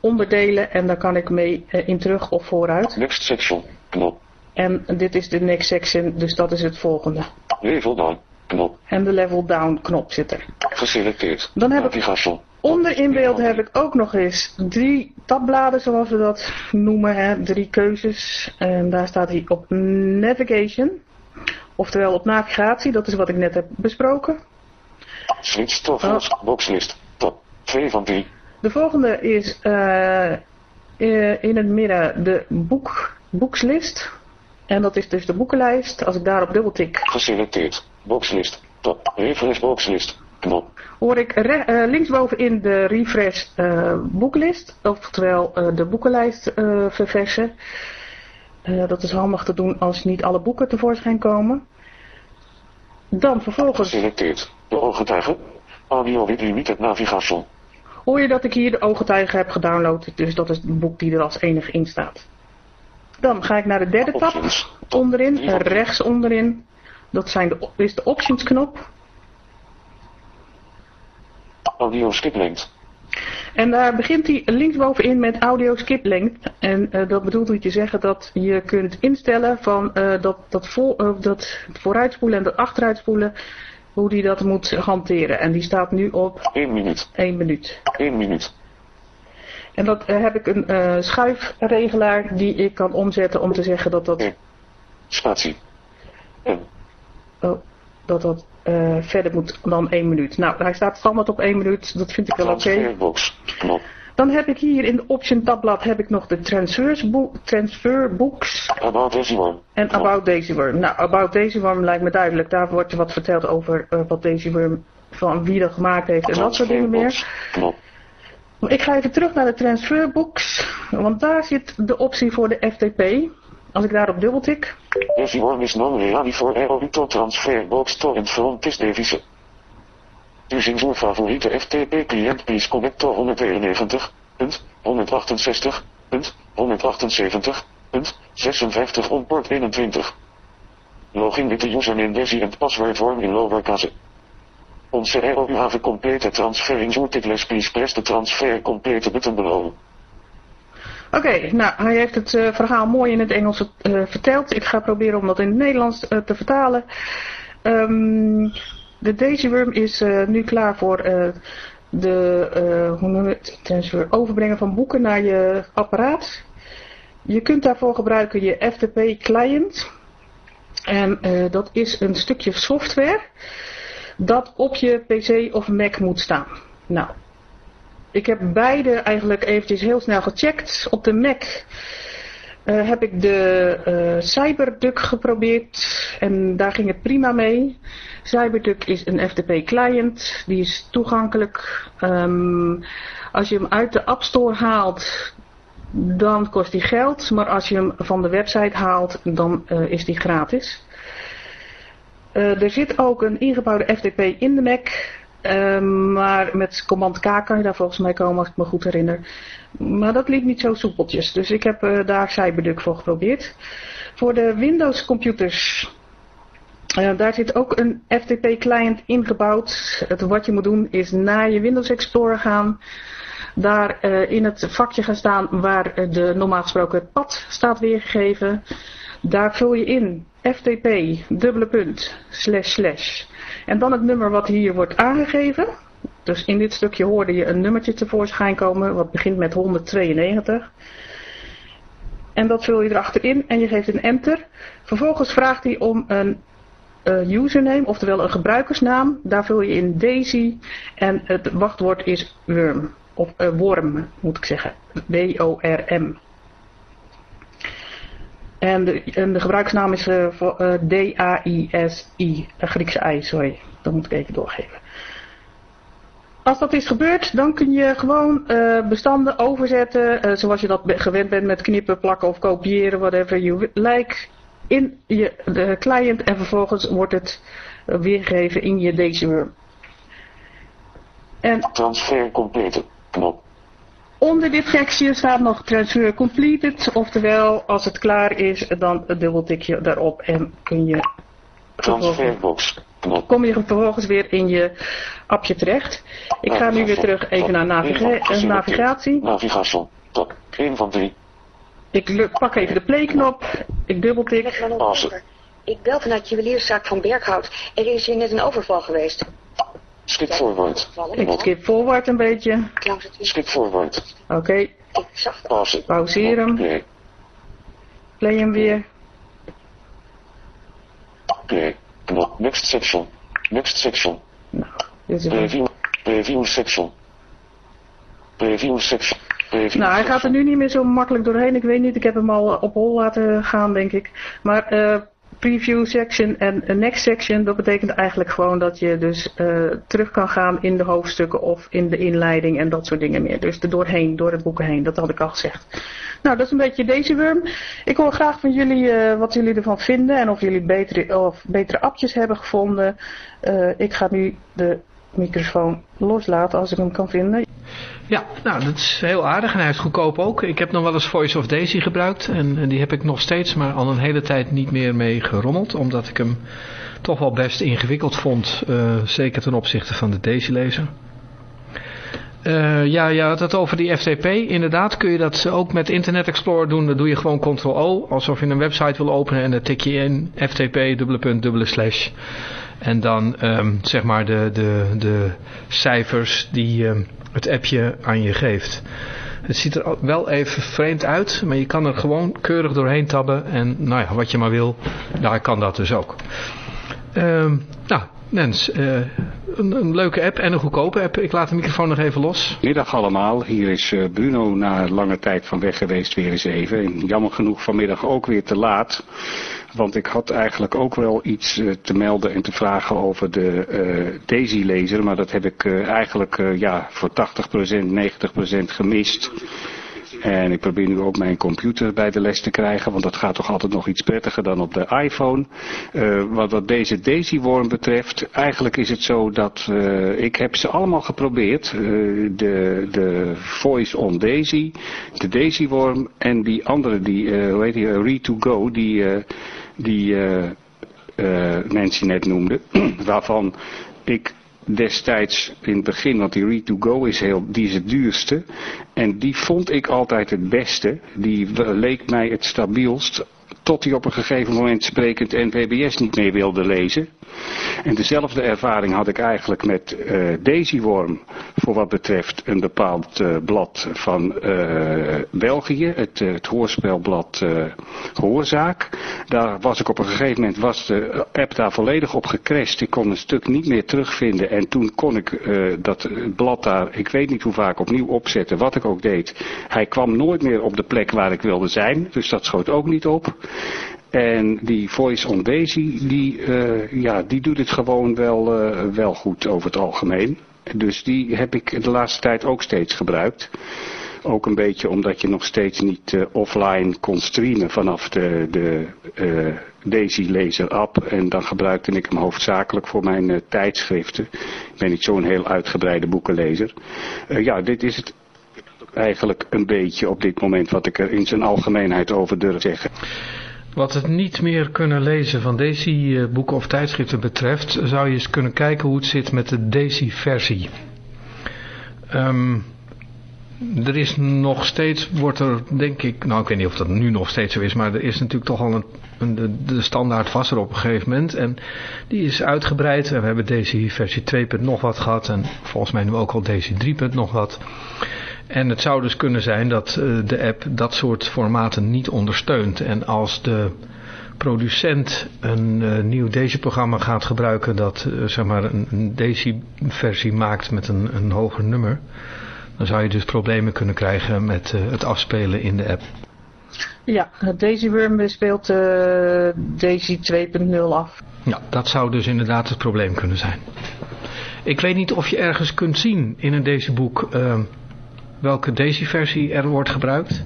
onderdelen en daar kan ik mee in terug of vooruit. Next section, knop. En dit is de next section, dus dat is het volgende. Level down, knop. En de level down knop zit er. Geselecteerd. Dan heb ik onder in beeld heb ik ook nog eens drie tabbladen zoals we dat noemen. Hè. Drie keuzes. En daar staat hij op navigation. Oftewel op navigatie. Dat is wat ik net heb besproken. Boxlist. Top 2 van 3. De volgende is uh, in het midden de boek, boekslist. En dat is dus de boekenlijst. Als ik daarop dubbeltik. Geselecteerd. Boxlist. Top. Refresh boxlist. Knop. Hoor ik uh, linksbovenin de refresh uh, boeklist. Oftewel uh, de boekenlijst verversen. Dat is handig te doen als niet alle boeken tevoorschijn komen. Dan vervolgens... Geselecteerd. De ooggetuigen. Audio with limited navigation. Hoor je dat ik hier de ooggetuigen heb gedownload. Dus dat is het boek die er als enige in staat. Dan ga ik naar de derde tab. Onderin, rechts onderin. Dat zijn de, is de options knop. Audio skip length. En daar begint hij linksbovenin met audio skip length. En uh, dat bedoelt niet te zeggen dat je kunt instellen van uh, dat, dat, voor, uh, dat vooruitspoelen en dat achteruitspoelen. Hoe die dat moet hanteren. En die staat nu op 1 minuut. 1 minuut. 1 minuut. En dat heb ik een schuifregelaar die ik kan omzetten om te zeggen dat dat... Spatie. Oh, dat dat uh, verder moet dan 1 minuut. Nou, hij staat standaard op 1 minuut. Dat vind ik wel oké. Okay. Dan heb ik hier in de option tabblad heb ik nog de transfers boek, transfer books. About Daisy Worm. En About Daisy Worm. Nou, About Daisy Worm lijkt me duidelijk. Daar wordt wat verteld over uh, wat Daisy Worm van wie dat gemaakt heeft en dat soort dingen meer. Ik ga even terug naar de transfer books. Want daar zit de optie voor de FTP. Als ik daarop dubbeltik. Everyone is non-ready for aerobito transfer box torrent from test devise. U zien uw favoriete FTP cliënt Peace Connector 191, punt, 168, punt, 178, punt, 56 on port 21. Login with the username Desi and password form in lowercase. Onze EO have complete transfer in your tickles please press the transfer complete button below. Oké, nou, hij heeft het eh, verhaal mooi in het Engels eh, verteld. Ik ga proberen om dat in het Nederlands eh, te vertalen. Ehm, de Daisy Worm is nu klaar voor de hoe het? transfer overbrengen van boeken naar je apparaat. Je kunt daarvoor gebruiken je FTP client. En dat is een stukje software dat op je PC of Mac moet staan. Nou, ik heb beide eigenlijk eventjes heel snel gecheckt. Op de Mac eh, heb ik de eh, CyberDuck geprobeerd en daar ging het prima mee. CyberDuck is een FTP client, die is toegankelijk. Ehm, als je hem uit de App Store haalt, dan kost die geld, maar als je hem van de website haalt, dan eh, is die gratis. Er zit ook een ingebouwde FTP in de Mac. Ehm, maar met command K kan je daar volgens mij komen als ik me goed herinner. Maar dat liep niet zo soepeltjes. Dus ik heb eh, daar CyberDuck voor geprobeerd. Voor de Windows computers. eh, daar zit ook een FTP client ingebouwd. Het, wat je moet doen is naar je Windows Explorer gaan. Daar eh, in het vakje gaan staan waar de normaal gesproken pad staat weergegeven. Daar vul je in ftp dubbele punt slash slash. En dan het nummer wat hier wordt aangegeven. Dus in dit stukje hoorde je een nummertje tevoorschijn komen wat begint met 192. En dat vul je erachterin en je geeft een enter. Vervolgens vraagt hij om een eh, username, oftewel een gebruikersnaam. Daar vul je in Daisy en het wachtwoord is worm. Of eh, worm moet ik zeggen. W-O-R-M. En de, de gebruikersnaam is eh, voor, eh, D-A-I-S-I. Griekse I, sorry. Dat moet ik even doorgeven. Als dat is gebeurd, dan kun je gewoon eh, bestanden overzetten, eh, zoals je dat gewend bent met knippen, plakken of kopiëren, whatever you like, in je de client en vervolgens wordt het eh, weergegeven in je Daisyworm. En Transfer complete. Knop. Onder dit tekstje staat nog transfer completed, oftewel als het klaar is, dan dubbeltik je daarop en kun je Transferbox. Knop. kom je vervolgens weer in je appje terecht. Ik ga nu weer terug even naar naviga- eh, navigatie. Navigatie. Top. 1 van 3. Ik pak even de playknop. Ik dubbeltik. Ik bel vanuit juwelierszaak van Berghout. Er is hier net een overval geweest. Skip forward. Ik skip forward een beetje. Skip forward. Oké. Passen. pauzeer hem. Play. Play hem weer. Play. Knop. Next section. Next section. Dit is Preview. Preview section. Preview section. Preview Nou, hij gaat er nu niet meer zo makkelijk doorheen. Ik weet niet, ik heb hem al op hol laten gaan, denk ik. Maar eh, preview section en next section, dat betekent eigenlijk gewoon dat je dus eh, terug kan gaan in de hoofdstukken of in de inleiding en dat soort dingen meer. Dus er doorheen, door het boeken heen, dat had ik al gezegd. Nou, dat is een beetje deze worm. Ik hoor graag van jullie eh, wat jullie ervan vinden en of jullie betere, of betere appjes hebben gevonden. Eh, ik ga nu de microfoon loslaten als ik hem kan vinden. Ja, nou dat is heel aardig en hij is goedkoop ook. Ik heb nog wel eens Voice of Daisy gebruikt en, en die heb ik nog steeds, maar al een hele tijd niet meer mee gerommeld. Omdat ik hem toch wel best ingewikkeld vond, eh, zeker ten opzichte van de Daisy lezer. Eh, ja, ja, dat over die FTP. Inderdaad kun je dat ook met Internet Explorer doen. Dan doe je gewoon Ctrl-O, alsof je een website wil openen en dan tik je in ftp En dan ehm, zeg maar de, de, de cijfers die ehm, het appje aan je geeft. Het ziet er wel even vreemd uit, maar je kan er gewoon keurig doorheen tabben. En nou ja, wat je maar wil, daar kan dat dus ook. Ehm, nou, Nens, eh, een, een leuke app en een goedkope app. Ik laat de microfoon nog even los. Middag allemaal, hier is eh, Bruno na lange tijd van weg geweest weer eens even. En jammer genoeg vanmiddag ook weer te laat. Want ik had eigenlijk ook wel iets eh, te melden en te vragen over de eh, Daisy-lezer. Maar dat heb ik eh, eigenlijk ja, voor 80%, 90% gemist. En ik probeer nu ook mijn computer bij de les te krijgen, want dat gaat toch altijd nog iets prettiger dan op de iPhone. Wat, deze Daisy-worm betreft, eigenlijk is het zo dat ik heb ze allemaal geprobeerd. De, de Voice on Daisy, de Daisy-worm en die andere, die, hoe heet die, Re2Go, die, die Nancy net noemde, waarvan ik destijds in het begin, want die Read2Go is, heel, die is het duurste. En die vond ik altijd het beste. Die leek mij het stabielst. Tot hij op een gegeven moment sprekend NVBS niet meer wilde lezen. En dezelfde ervaring had ik eigenlijk met uh, Daisy Worm voor wat betreft een bepaald uh, blad van uh, België, het, het hoorspelblad Hoorzaak. Daar was ik op een gegeven moment, was de app daar volledig op gecrashed. Ik kon een stuk niet meer terugvinden en toen kon ik dat blad daar, ik weet niet hoe vaak, opnieuw opzetten, wat ik ook deed. Hij kwam nooit meer op de plek waar ik wilde zijn, dus dat schoot ook niet op. En die Voice on Daisy, die, uh, ja, die doet het gewoon wel, uh, wel goed over het algemeen. Dus die heb ik de laatste tijd ook steeds gebruikt. Ook een beetje omdat je nog steeds niet uh, offline kon streamen vanaf de, de Daisy Laser app. En dan gebruikte ik hem hoofdzakelijk voor mijn tijdschriften. Ik ben niet zo'n heel uitgebreide boekenlezer. ja, dit is het eigenlijk een beetje op dit moment wat ik er in zijn algemeenheid over durf zeggen. Wat het niet meer kunnen lezen van Daisy boeken of tijdschriften betreft, zou je eens kunnen kijken hoe het zit met de Daisy versie. Um, er is nog steeds, wordt er denk ik, nou ik weet niet of dat nu nog steeds zo is, maar er is natuurlijk toch al een, een de, standaard was er op een gegeven moment. En die is uitgebreid en we hebben Daisy versie 2. nog wat gehad en volgens mij nu ook al Daisy 3. nog wat. En het zou dus kunnen zijn dat de app dat soort formaten niet ondersteunt. En als de producent een uh, nieuw Daisy-programma gaat gebruiken dat uh, zeg maar een, een Daisy-versie maakt met een, een hoger nummer, dan zou je dus problemen kunnen krijgen met uh, het afspelen in de app. Ja, Daisy Worm speelt Daisy 2.0 af. Ja, dat zou dus inderdaad het probleem kunnen zijn. Ik weet niet of je ergens kunt zien in een Daisy-boek welke Daisy-versie er wordt gebruikt.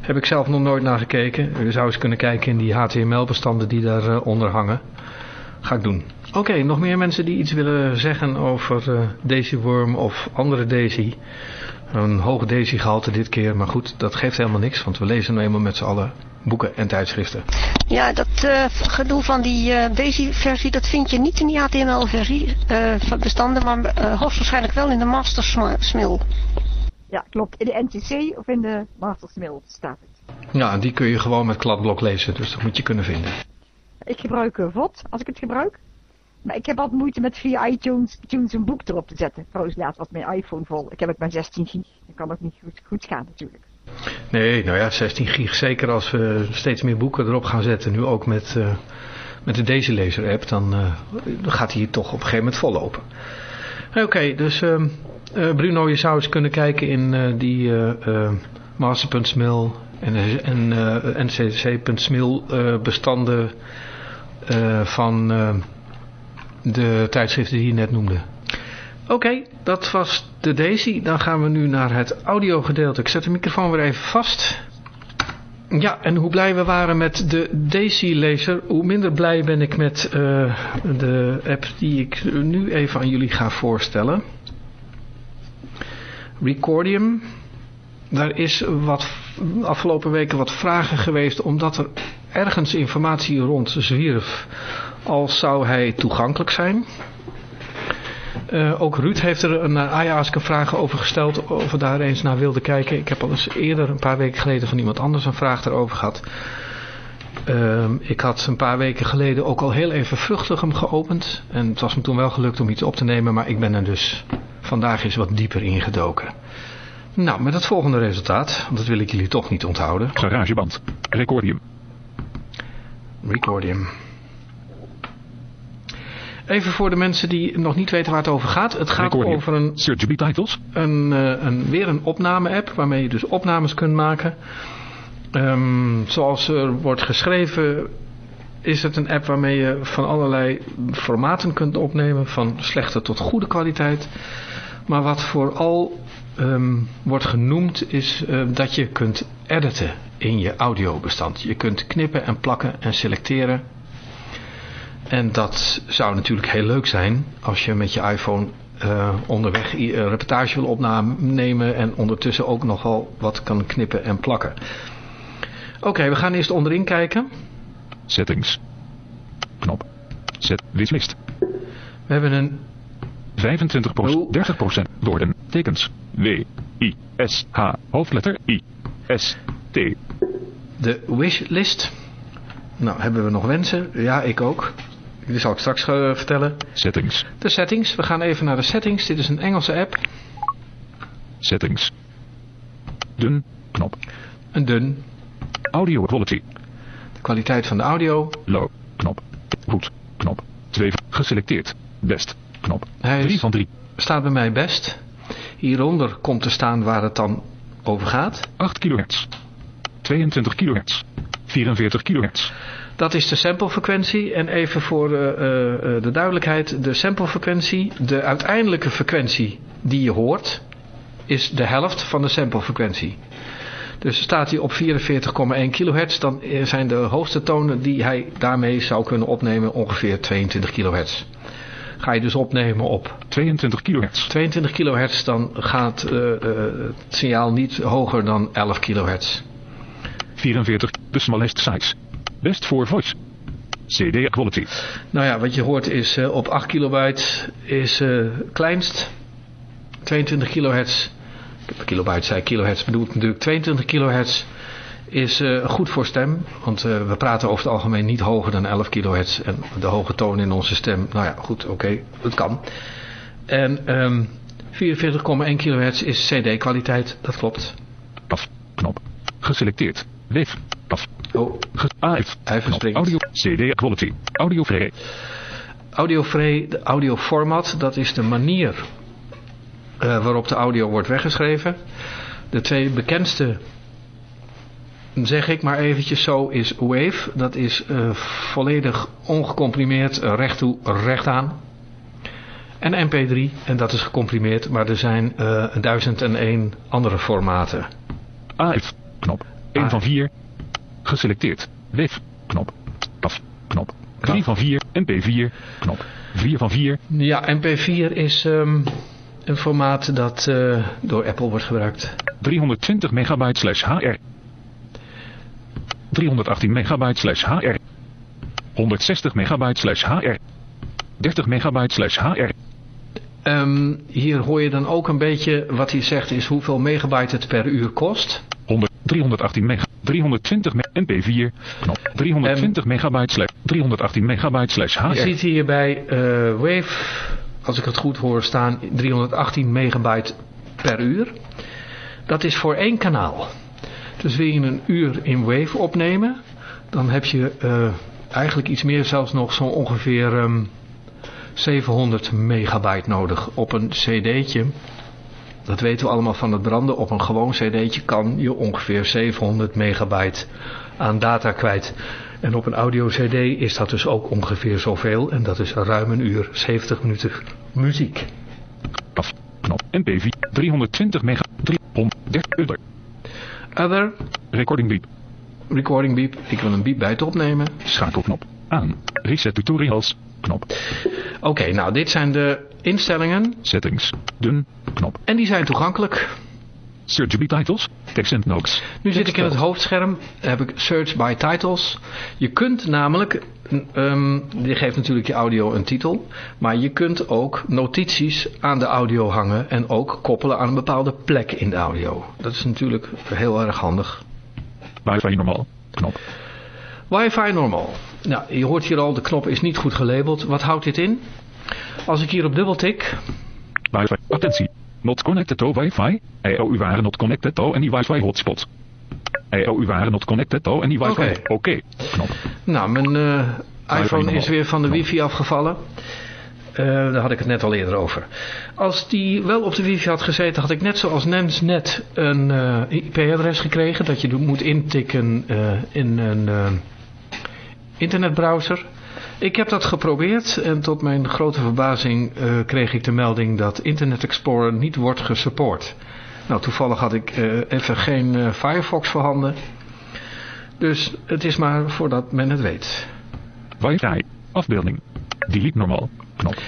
Heb ik zelf nog nooit naar gekeken. Je zou eens kunnen kijken in die HTML-bestanden die daaronder uh, hangen. Ga ik doen. Oké, nog meer mensen die iets willen zeggen over uh, Daisy Worm of andere Daisy. Een hoge Daisy gehalte dit keer, maar goed, dat geeft helemaal niks. Want we lezen nu eenmaal met z'n allen boeken en tijdschriften. Ja, dat uh, gedoe van die uh, Daisy-versie, dat vind je niet in die HTML-versie bestanden, maar hoogstwaarschijnlijk wel in de Master Smil. Ja, klopt. In de NTC of in de Mastersmail staat het. Ja, die kun je gewoon met kladblok lezen, dus dat moet je kunnen vinden. Ik gebruik uh, VOD, als ik het gebruik. Maar ik heb altijd moeite met via iTunes, iTunes een boek erop te zetten. Trouwens, laatst was mijn iPhone vol. Ik heb het maar 16 gig. Dan kan het niet goed, goed gaan natuurlijk. Nee, nou ja, 16 gig. Zeker als we steeds meer boeken erop gaan zetten. Nu ook met, uh, met de Daisy Laser app. Dan uh, gaat hij toch op een gegeven moment vollopen. Oké, okay, dus... Uh, uh, Bruno, je zou eens kunnen kijken in uh, die uh, master.smil en, en ncc.smil bestanden van de tijdschriften die je net noemde. Oké, dat was de Daisy. Dan gaan we nu naar het audiogedeelte. Ik zet de microfoon weer even vast. Ja, en hoe blij we waren met de Daisy-lezer, hoe minder blij ben ik met de app die ik nu even aan jullie ga voorstellen. Recordium. Daar is wat afgelopen weken wat vragen geweest omdat er ergens informatie rond zwierf als zou hij toegankelijk zijn. Uh, ook Ruud heeft er een Ayahuasca vragen over gesteld of we daar eens naar wilden kijken. Ik heb al eens eerder een paar weken geleden van iemand anders een vraag erover gehad. Uh, ik had een paar weken geleden ook al heel even vruchtig hem geopend. En het was me toen wel gelukt om iets op te nemen, maar ik ben er dus vandaag eens wat dieper ingedoken. Nou, met het volgende resultaat, want dat wil ik jullie toch niet onthouden. Garageband. Recordium. Recordium. Even voor de mensen die nog niet weten waar het over gaat. Het gaat Recordium. over een, Search titles. een, uh, een, weer een opname-app waarmee je dus opnames kunt maken. Um, zoals er wordt geschreven is het een app waarmee je van allerlei formaten kunt opnemen. Van slechte tot goede kwaliteit. Maar wat vooral ehm, wordt genoemd is eh, dat je kunt editen in je audiobestand. Je kunt knippen en plakken en selecteren. En dat zou natuurlijk heel leuk zijn als je met je iPhone eh, onderweg een reportage wil opnemen en ondertussen ook nogal wat kan knippen en plakken. Oké, we gaan eerst onderin kijken. Settings. Knop. Zet. Wishlist. We hebben een 25% 30% woorden. Tekens. W. I. S. H. Hoofdletter I. S. T. de wishlist. Nou, hebben we nog wensen? Ja, ik ook. Die zal ik straks eh, vertellen. Settings. De settings. We gaan even naar de settings. Dit is een Engelse app. Settings. Dun. Knop. Een dun. Audio quality. De kwaliteit van de audio. Low. Knop. Goed. Knop. 2. Geselecteerd. Best. Knop. Hij 3 is- van 3. Staat bij mij best. Hieronder komt te staan waar het dan over gaat. 8 kHz. 22 kHz. 44 kHz. Dat is de samplefrequentie. En even voor eh, eh, eh, de duidelijkheid. De samplefrequentie, de uiteindelijke frequentie die je hoort, is de helft van de samplefrequentie. Dus staat hij op 44,1 kHz, dan zijn de hoogste tonen die hij daarmee zou kunnen opnemen ongeveer 22 kHz. Ga je dus opnemen op 22 kHz. 22 kHz, dan gaat eh, eh, het signaal niet hoger dan 11 kHz. 44. De smallest size. Best for voice. CD quality. Nou ja, wat je hoort is eh, op 8 kilobyte is eh, kleinst. 22 kilohertz. Ik heb kilobyte, zei kilohertz, bedoel ik natuurlijk 22 kilohertz is eh, goed voor stem. Want eh, we praten over het algemeen niet hoger dan 11 kilohertz. En de hoge toon in onze stem, nou ja, goed, oké, het kan. En ehm 44,1 kilohertz is CD-kwaliteit, dat klopt. Af. Knop. Geselecteerd. Wave. Af. Oh, Ge AF. hij verspringt. Audio. CD quality. Audio vrij. Audiofree, de audioformat, dat is de manier eh, waarop de audio wordt weggeschreven. De twee bekendste, zeg ik maar eventjes zo, is Wave. Dat is eh, volledig ongecomprimeerd, eh, recht toe, recht aan. En MP3, en dat is gecomprimeerd, maar er zijn eh 1001 andere formaten. AF. Knop. 1 van 4. Geselecteerd. Wave. Knop. Af. Knop. 3 van 4. MP4. Knop. 4 van 4. Ja, MP4 is ehm, een formaat dat eh, door Apple wordt gebruikt. 320 megabyte slash HR. 318 megabyte slash HR. 160 megabyte slash HR. 30 megabyte slash HR. Ehm, hier hoor je dan ook een beetje wat hij zegt is hoeveel megabyte het per uur kost. 100, 318 mega, 320 me, MP4, knop, 320 megabyte slash, 318 megabyte slash HR. Je ziet hier bij eh, Wave, als ik het goed hoor staan, 318 megabyte per uur. Dat is voor één kanaal. Dus wil je een uur in Wave opnemen, dan heb je eh, eigenlijk iets meer zelfs nog zo ongeveer ehm, 700 megabyte nodig op een cd'tje. Dat weten we allemaal van het branden. Op een gewoon cd'tje kan je ongeveer 700 megabyte aan data kwijt. En op een audio cd is dat dus ook ongeveer zoveel. En dat is ruim een uur, 70 minuten muziek. Af, knop, MP4, 320 mega, 330 other, Other, recording beep, recording beep. Ik wil een beep bij het opnemen. schakelknop, aan, reset tutorials, knop, Oké, nou dit zijn de instellingen. settings, dun, knop, En die zijn toegankelijk. Search by titles, text and notes. Nu zit ik in het hoofdscherm, heb ik Search by Titles. Je kunt namelijk, um, die geeft natuurlijk je audio een titel, maar je kunt ook notities aan de audio hangen en ook koppelen aan een bepaalde plek in de audio. Dat is natuurlijk heel erg handig. Wifi normaal, knop, Wi-Fi normal. Nou, je hoort hier al, de knop is niet goed gelabeld. Wat houdt dit in? Als ik hier op dubbel tik, wifi, attentie, not connected to wifi, EO u waren not connected to any wifi hotspot. EO u waren not connected to any wifi, Oké. knop, nou mijn eh, iPhone is weer van de wifi afgevallen. Eh, daar had ik het net al eerder over. Als die wel op de wifi had gezeten, had ik net zoals Nens net een eh, IP-adres gekregen. Dat je moet intikken in een internetbrowser. Ik heb dat geprobeerd en tot mijn grote verbazing eh, kreeg ik de melding dat Internet Explorer niet wordt gesupport. Nou, toevallig had ik eh, even geen eh, Firefox voorhanden. Dus het is maar voordat men het weet. Wi-Fi. Afbeelding. Delete normaal. Knop.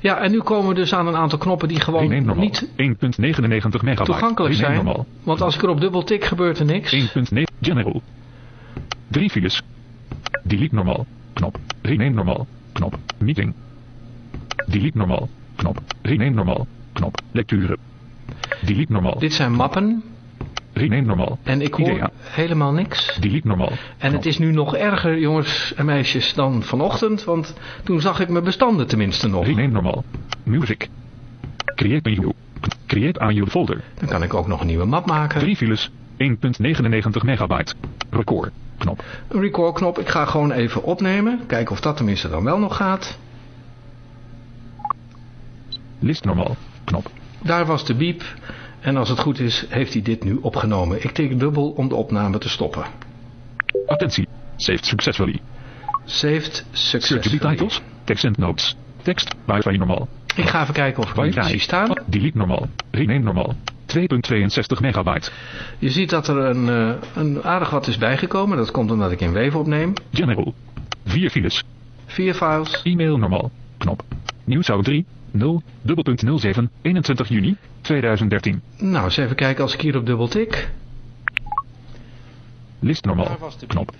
Ja, en nu komen we dus aan een aantal knoppen die gewoon niet 1.99 megabyte. toegankelijk zijn. Want als ik erop dubbel tik gebeurt er niks. 1.9 General. Drie files. Delete normaal. Knop. Rename normaal. Knop. Meeting. Delete normaal. Knop. Rename normaal. Knop. Lecture. Delete normaal. Dit zijn mappen Rename normaal. en ik hoor Idea. helemaal niks. Delete normaal. En het is nu nog erger, jongens en meisjes, dan vanochtend. Want toen zag ik mijn bestanden tenminste nog. Rename normaal. Music. Create a new. Create a new folder. Dan kan ik ook nog een nieuwe map maken. Drie files. 1.99 megabyte. Record. Knop. Een record knop. Ik ga gewoon even opnemen. Kijken of dat tenminste dan wel nog gaat. List normaal. Knop. Daar was de biep. En als het goed is, heeft hij dit nu opgenomen. Ik tik dubbel om de opname te stoppen. Attentie. Saved successfully. Saved successfully. titles. Text and notes. Tekst. Wi-Fi normaal. Ik ga even kijken of ik zie staan. Delete normaal. Rename normaal. 2.62 megabyte. Je ziet dat er een, eh, een aardig wat is bijgekomen. Dat komt omdat ik in Wave opneem. General. Vier files. Vier files. E-mail normaal. Knop. Nieuwshoud 3. 0. Dubbelpunt 07. 21 juni 2013. Nou, eens even kijken als ik hier op dubbel tik. List normaal. Daar was de Knop.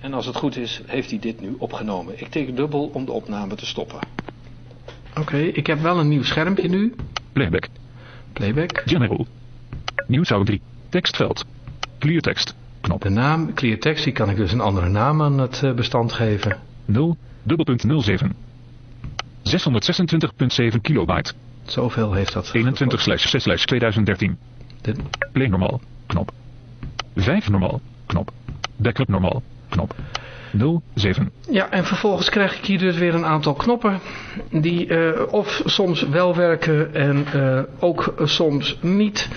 En als het goed is, heeft hij dit nu opgenomen. Ik tik dubbel om de opname te stoppen. Oké, ik heb wel een nieuw schermpje nu. Playback. Playback. General. Nieuwshoud 3. Tekstveld. Clear text. Knop. De naam, clear text, die kan ik dus een andere naam aan het eh, bestand geven. 0. Dubbelpunt 07. 626.7 kilobyte. Zoveel heeft dat. 21 slash 6 slash 2013. Dit. Play normaal. Knop. 5 normaal. Knop. Backup normaal. Knop. 0. 7. Ja, en vervolgens krijg ik hier dus weer een aantal knoppen die eh, of soms wel werken en eh, ook soms niet.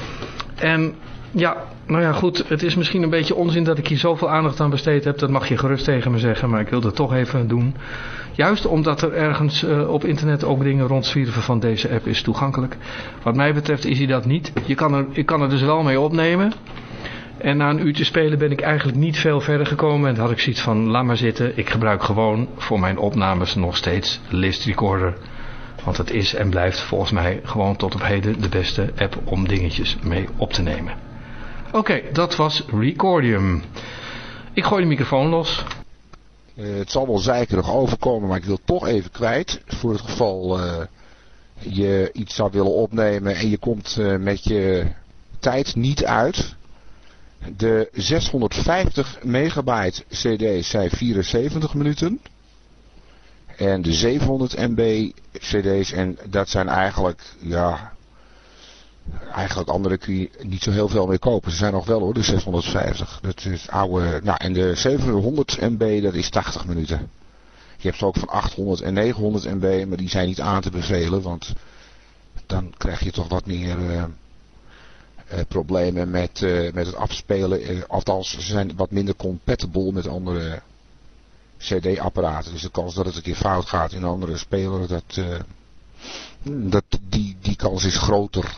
En ja, nou ja goed, het is misschien een beetje onzin dat ik hier zoveel aandacht aan besteed heb. Dat mag je gerust tegen me zeggen, maar ik wil het toch even doen. Juist omdat er ergens eh, op internet ook dingen rondzwierven van deze app is toegankelijk. Wat mij betreft is hij dat niet. Je kan er, ik kan er dus wel mee opnemen. En na een uurtje spelen ben ik eigenlijk niet veel verder gekomen. En had ik zoiets van, laat maar zitten. Ik gebruik gewoon voor mijn opnames nog steeds List Recorder. Want het is en blijft volgens mij gewoon tot op heden de beste app om dingetjes mee op te nemen. Oké, dat was Recordium. Ik gooi de microfoon los. Eh, het zal wel zeikerig overkomen, maar ik wil het toch even kwijt. Voor het geval eh, je iets zou willen opnemen en je komt eh, met je tijd niet uit. De 650 megabyte cd's zijn 74 minuten. En de 700 MB cd's, en dat zijn eigenlijk, ja, eigenlijk andere kun je niet zo heel veel meer kopen. Ze zijn nog wel hoor, de 650. Dat is oude, nou en de 700 MB, dat is 80 minuten. Je hebt ze ook van 800 en 900 MB, maar die zijn niet aan te bevelen, want dan krijg je toch wat meer eh, problemen met, eh, met het afspelen. Eh, althans, ze zijn wat minder compatible met andere CD-apparaten. Dus de kans dat het een keer fout gaat in een andere speler, dat, eh, dat, die, die kans is groter.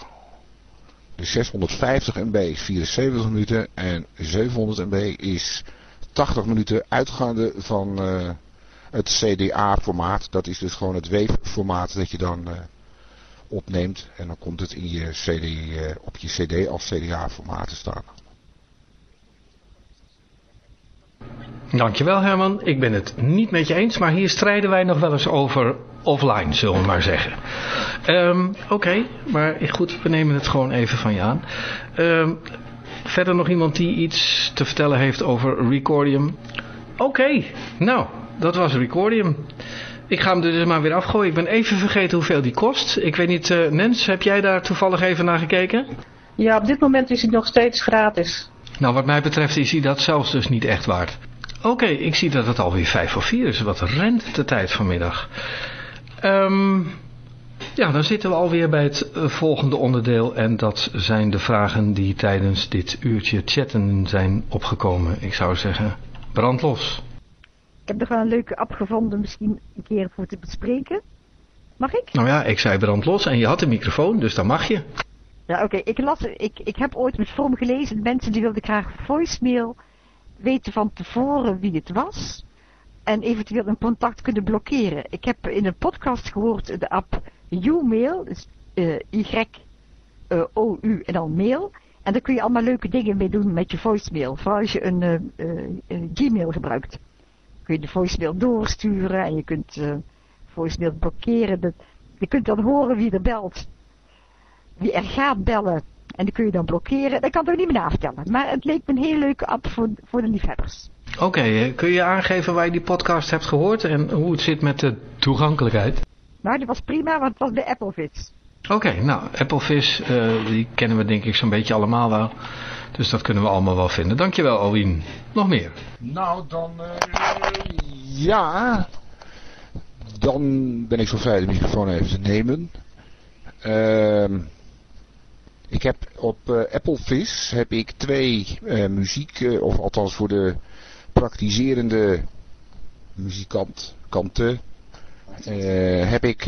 De 650 MB is 74 minuten en 700 MB is 80 minuten uitgaande van eh, het CDA-formaat. Dat is dus gewoon het WAV-formaat dat je dan eh, opneemt. En dan komt het in je CD, eh, op je CD als CDA-formaat te staan. Dankjewel Herman. Ik ben het niet met je eens, maar hier strijden wij nog wel eens over offline, zullen we maar zeggen. Ehm, Oké, maar goed, we nemen het gewoon even van je aan. Ehm, verder nog iemand die iets te vertellen heeft over Recordium? Oké, nou, dat was Recordium. Ik ga hem er dus maar weer afgooien. Ik ben even vergeten hoeveel die kost. Ik weet niet, uh, Nens, heb jij daar toevallig even naar gekeken? Ja, op dit moment is hij nog steeds gratis. Nou, wat mij betreft is hij dat zelfs dus niet echt waard. Oké, ik zie dat het alweer vijf voor vier is. Wat rent de tijd vanmiddag. Um, ja, dan zitten we alweer bij het volgende onderdeel. En dat zijn de vragen die tijdens dit uurtje chatten zijn opgekomen. Ik zou zeggen, brand los. Ik heb nog wel een leuke app gevonden, misschien een keer voor te bespreken. Mag ik? Nou ja, ik zei brand los en je had een microfoon, dus dan mag je. Ja, oké. Ik, las, ik, ik heb ooit met vorm gelezen, mensen die wilden graag voicemail weten van tevoren wie het was. En eventueel een contact kunnen blokkeren. Ik heb in een podcast gehoord de app YouMail, dus uh, Y-O-U en dan mail. En daar kun je allemaal leuke dingen mee doen met je voicemail. Vooral als je een uh, uh, Gmail gebruikt. Kun je de voicemail doorsturen en je kunt voicemail blokkeren. je kunt dan horen wie er belt. Wie er gaat bellen. En die kun je dan blokkeren. Dat kan ik ook niet meer navertellen. Maar het leek me een hele leuke app voor, voor de liefhebbers. Oké, kun je aangeven waar je die podcast hebt gehoord en hoe het zit met de toegankelijkheid? Nou, die was prima, want het was de Applevis. Oké, nou, Applevis, uh, die kennen we denk ik zo'n beetje allemaal wel. Dus dat kunnen we allemaal wel vinden. Dankjewel, Alwien. Nog meer? Nou, dan... Uh, ja... Dan ben ik zo vrij de microfoon even te nemen. Uh, ik heb op uh, Applevis heb ik twee muziek, of althans voor de praktiserende muzikant, kanten, heb ik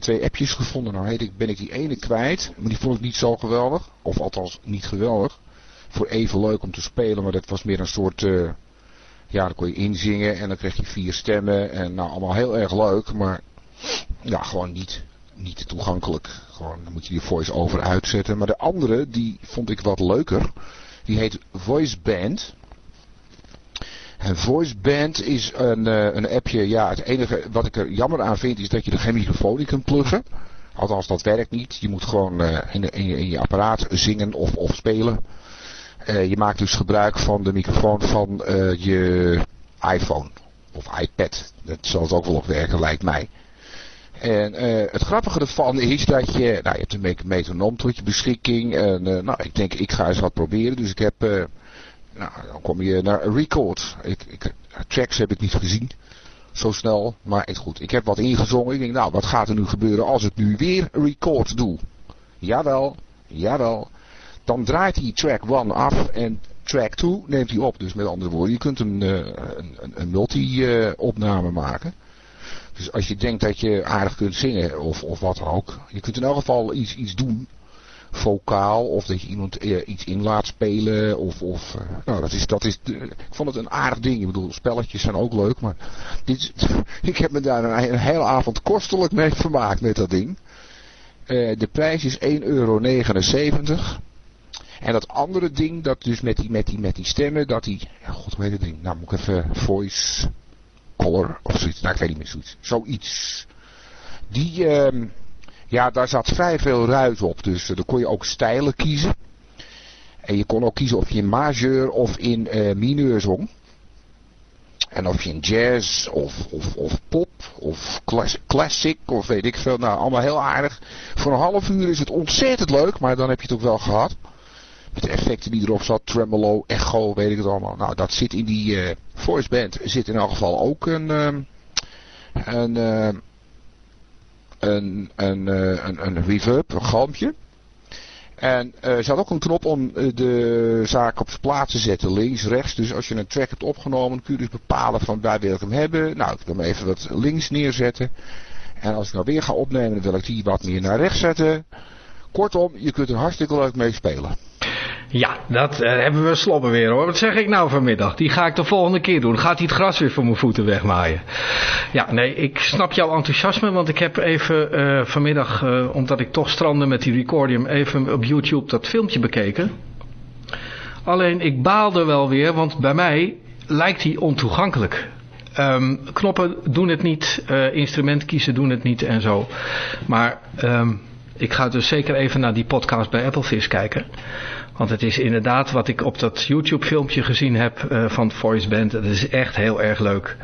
twee appjes gevonden. Nou heet ik, ben ik die ene kwijt, maar die vond ik niet zo geweldig. Of althans niet geweldig. Voor even leuk om te spelen, maar dat was meer een soort... Uh, ja, dan kon je inzingen en dan kreeg je vier stemmen. En nou, allemaal heel erg leuk, maar ja, gewoon niet, niet toegankelijk. Gewoon, dan moet je die voice-over uitzetten. Maar de andere, die vond ik wat leuker. Die heet Voice Band. En VoiceBand is een, uh, een appje, ja het enige wat ik er jammer aan vind is dat je er geen microfoon in kunt pluggen. Althans dat werkt niet. Je moet gewoon uh, in, in, je, apparaat zingen of, of spelen. Uh, je maakt dus gebruik van de microfoon van je iPhone of iPad. Dat zal het ook wel op werken lijkt mij. En het grappige ervan is dat je, nou je hebt een metronoom tot je beschikking. En nou ik denk ik ga eens wat proberen. Dus ik heb nou, dan kom je naar record. Ik, ik, tracks heb ik niet gezien. Zo snel. Maar goed. Ik heb wat ingezongen. Ik denk, nou, wat gaat er nu gebeuren als ik nu weer record doe? Jawel. Jawel. Dan draait hij track 1 af en track 2 neemt hij op. Dus met andere woorden, je kunt een, een, een multi-opname maken. Dus als je denkt dat je aardig kunt zingen of, of wat ook. Je kunt in elk geval iets, iets doen vocaal of dat je iemand eh, iets in laat spelen of, of uh, nou dat is, dat is ik vond het een aardig ding, ik bedoel spelletjes zijn ook leuk maar dit, ik heb me daar een, hele avond kostelijk mee vermaakt met dat ding. De prijs is 1,79 euro en dat andere ding dat dus met die, met die, met die stemmen dat die, god hoe heet het ding? Nou moet ik even voice color of zoiets, nou ik weet niet meer zoiets. Zoiets. Die uh, ja, daar zat vrij veel ruis op. Dus uh, dan kon je ook stijlen kiezen. En je kon ook kiezen of je in majeur of in uh, mineur zong. En of je in jazz of, of, of pop of classic of weet ik veel. Nou, allemaal heel aardig. Voor een half uur is het ontzettend leuk, maar dan heb je het ook wel gehad. Met de effecten die erop zat, tremolo, echo, weet ik het allemaal. Nou, dat zit in die uh, voice band. Zit in elk geval ook een, um, een, uh, een, een, eh, een, een reverb, een galmpje. En uh, er zat ook een knop om uh, de zaak op zijn plaats te zetten, links, rechts. Dus als je een track hebt opgenomen, kun je dus bepalen van waar wil ik hem hebben. Nou, ik wil hem even wat links neerzetten. En als ik nou weer ga opnemen, dan wil ik die wat meer naar rechts zetten. Kortom, je kunt er hartstikke leuk mee spelen. Ja, dat uh, hebben we sloppen weer hoor. Wat zeg ik nou vanmiddag? Die ga ik de volgende keer doen. Gaat hij het gras weer van mijn voeten wegmaaien. Ja, nee, ik snap jouw enthousiasme. Want ik heb even uh, vanmiddag, uh, omdat ik toch strandde met die Recordium, even op YouTube dat filmpje bekeken. Alleen ik baalde wel weer, want bij mij lijkt hij ontoegankelijk. Um, knoppen doen het niet, instrument kiezen doen het niet en zo. Maar um, ik ga dus zeker even naar die podcast bij Applefish kijken. Want het is inderdaad wat ik op dat YouTube filmpje gezien heb uh, van Voice Band. Dat is echt heel erg leuk.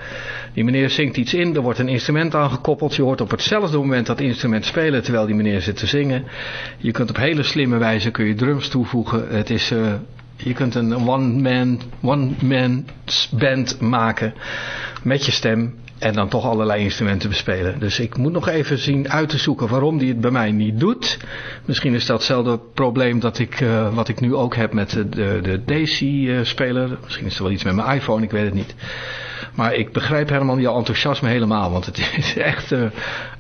Die meneer zingt iets in, er wordt een instrument aangekoppeld. Je hoort op hetzelfde moment dat instrument spelen terwijl die meneer zit te zingen. Je kunt op hele slimme wijze kun je drums toevoegen. Het is... Uh, je kunt een one-man one man band maken met je stem. En dan toch allerlei instrumenten bespelen. Dus ik moet nog even zien uit te zoeken waarom die het bij mij niet doet. Misschien is dat hetzelfde probleem dat ik, uh, wat ik nu ook heb met de, de, de Daisy-speler. Misschien is er wel iets met mijn iPhone, ik weet het niet. Maar ik begrijp Herman jouw enthousiasme helemaal, want het is echt uh,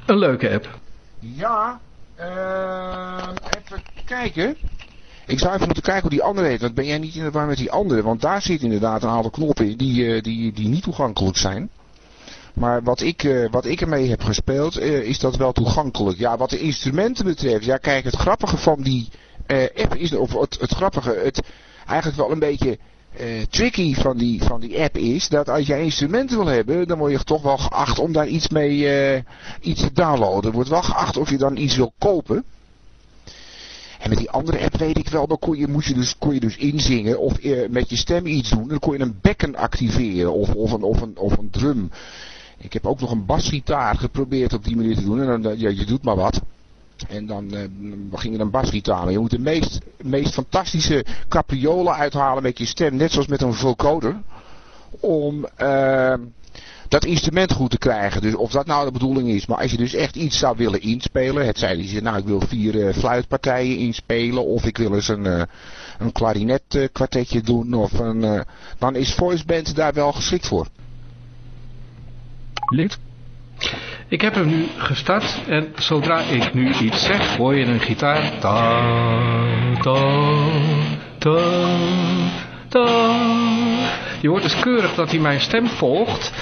een leuke app. Ja, uh, even kijken. Ik zou even moeten kijken hoe die andere heet. Want ben jij niet in de war met die andere? Want daar zit inderdaad een aantal knoppen die, die, die niet toegankelijk zijn. Maar wat ik, uh, wat ik ermee heb gespeeld, uh, is dat wel toegankelijk. Ja, wat de instrumenten betreft. Ja, kijk, het grappige van die app is, of het, het grappige, het eigenlijk wel een beetje uh, tricky van die, van die app is dat als jij instrumenten wil hebben, dan word je toch wel geacht om daar iets mee uh, iets te downloaden. Er wordt wel geacht of je dan iets wil kopen. En met die andere app weet ik wel, dan kon je, moest je dus, kon je dus inzingen of uh, met je stem iets doen. Dan kon je een bekken activeren of, of, een, of, een, of een drum. Ik heb ook nog een basgitaar geprobeerd op die manier te doen. En dan, ja, je doet maar wat. En dan uh, ging je een basgitaar. Je moet de meest, meest fantastische capriolen uithalen met je stem. Net zoals met een vocoder. Om uh, dat instrument goed te krijgen. Dus of dat nou de bedoeling is. Maar als je dus echt iets zou willen inspelen. Het zij die nou ik wil vier fluitpartijen inspelen. Of ik wil eens een, uh, een klarinet kwartetje doen. Of een, dan is VoiceBand daar wel geschikt voor. Lid? Ik heb hem nu gestart en zodra ik nu iets zeg, hoor je een gitaar. Ta, ta, ta, ta. Je hoort dus keurig dat hij mijn stem volgt.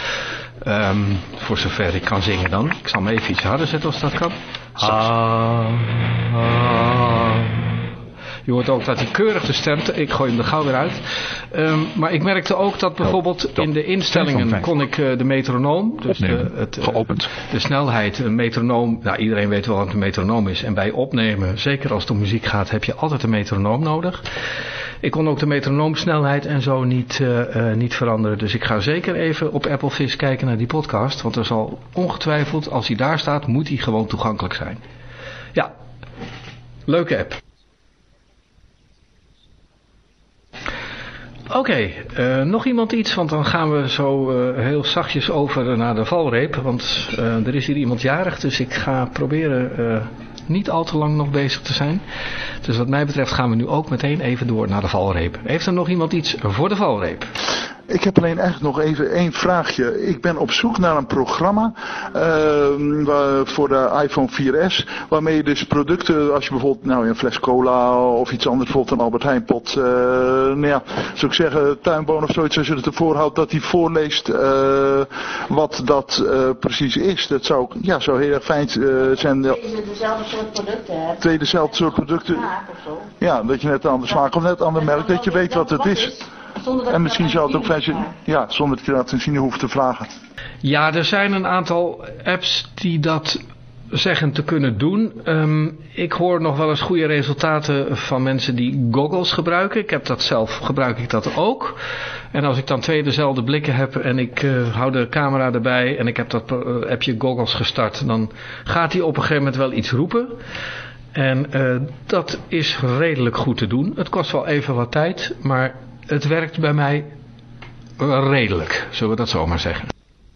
Um, voor zover ik kan zingen dan. Ik zal hem even iets harder zetten als dat kan. Ah, ah. Je hoort ook dat hij keurig de stemt. Ik gooi hem er gauw weer uit. Um, maar ik merkte ook dat bijvoorbeeld in de instellingen kon ik uh, de metronoom. Dus de, het, uh, Geopend. de snelheid, een metronoom. Nou, iedereen weet wel wat een metronoom is. En bij opnemen, zeker als het om muziek gaat, heb je altijd een metronoom nodig. Ik kon ook de metronoomsnelheid en zo niet, uh, niet veranderen. Dus ik ga zeker even op Applevis kijken naar die podcast. Want er zal ongetwijfeld, als hij daar staat, moet hij gewoon toegankelijk zijn. Ja, leuke app. Oké, uh, nog iemand iets, want dan gaan we zo uh, heel zachtjes over naar de valreep. Want uh, er is hier iemand jarig, dus ik ga proberen niet al te lang nog bezig te zijn. Dus wat mij betreft gaan we nu ook meteen even door naar de valreep. Heeft er nog iemand iets voor de valreep? Ik heb alleen echt nog even één vraagje. Ik ben op zoek naar een programma uh, voor de iPhone 4S. Waarmee je dus producten, als je bijvoorbeeld nou, een fles cola of iets anders, bijvoorbeeld een Albert Heijn pot. Uh, nou ja, zou ik zeggen, tuinboon of zoiets, als je het ervoor houdt dat hij voorleest uh, wat dat precies is. Dat zou, ja, zou heel erg fijn zijn. Dat je dezelfde soort producten hebt. Twee dezelfde soort producten. Ja, dat je net aan de smaak of net aan de melk, dat je weet wat het is. En misschien zou het ook fijn zijn, ja, zonder dat je dat zien hoeft te vragen. Ja, er zijn een aantal apps die dat zeggen te kunnen doen. Um, ik hoor nog wel eens goede resultaten van mensen die goggles gebruiken. Ik heb dat zelf, gebruik ik dat ook. En als ik dan twee dezelfde blikken heb en ik uh, hou de camera erbij en ik heb dat uh, appje goggles gestart, dan gaat hij op een gegeven moment wel iets roepen. En uh, dat is redelijk goed te doen. Het kost wel even wat tijd, maar het werkt bij mij redelijk, zullen we dat zomaar zeggen.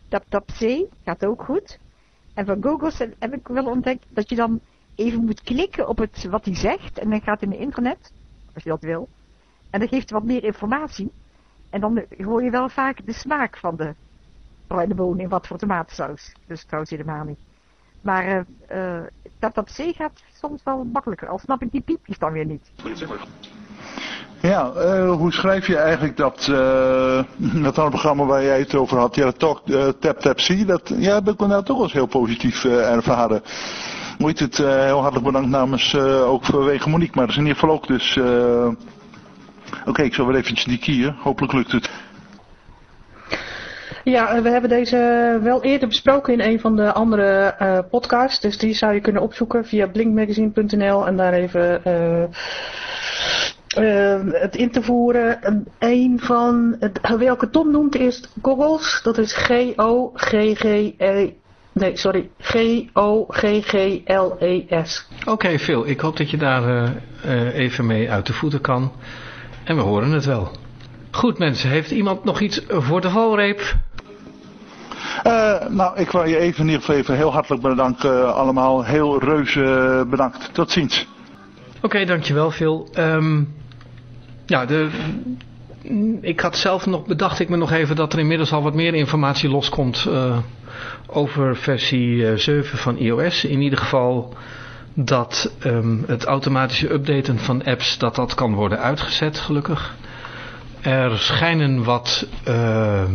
TapTapC gaat ook goed. En van Google heb ik wel ontdekt dat je dan even moet klikken op het, wat hij zegt. En dan gaat in de internet, als je dat wil. En dan geeft hij wat meer informatie. En dan hoor je wel vaak de smaak van de bruine bonen in wat voor tomatensaus. Dus trouwens helemaal niet. Maar uh, uh, TapTapC gaat soms wel makkelijker. Al snap ik die piepjes dan weer niet. Ja, uh, hoe schrijf je eigenlijk dat, uh, dat programma waar jij het over had, ja, dat talk, uh, Tap Tap C, dat ja, heb ik nou toch eens heel positief ervaren. Moet het heel hartelijk bedankt namens ook vanwege Monique, maar dat is in ieder geval ook dus, oké, ik zal weer eventjes die kiezen, hopelijk lukt het. Ja, we hebben deze wel eerder besproken in een van de andere podcasts. Dus die zou je kunnen opzoeken via blinkmagazine.nl en daar even het in te voeren. Een van, het, welke Tom noemt is Goggles. Dat is G-O-G-G-E. Nee, sorry. G-O-G-G-L-E-S. Oké, okay, Phil. Ik hoop dat je daar even mee uit de voeten kan. En we horen het wel. Goed mensen, heeft iemand nog iets voor de valreep? Eh, nou, ik wil je even in ieder geval even heel hartelijk bedanken allemaal. Heel reuze bedankt. Tot ziens. Oké, dankjewel Phil. Ehm, ja, de, ik had zelf nog, bedacht ik me nog even dat er inmiddels al wat meer informatie loskomt uh, over versie 7 van iOS. In ieder geval dat um, het automatische updaten van apps, dat dat kan worden uitgezet gelukkig. Er schijnen wat, uh,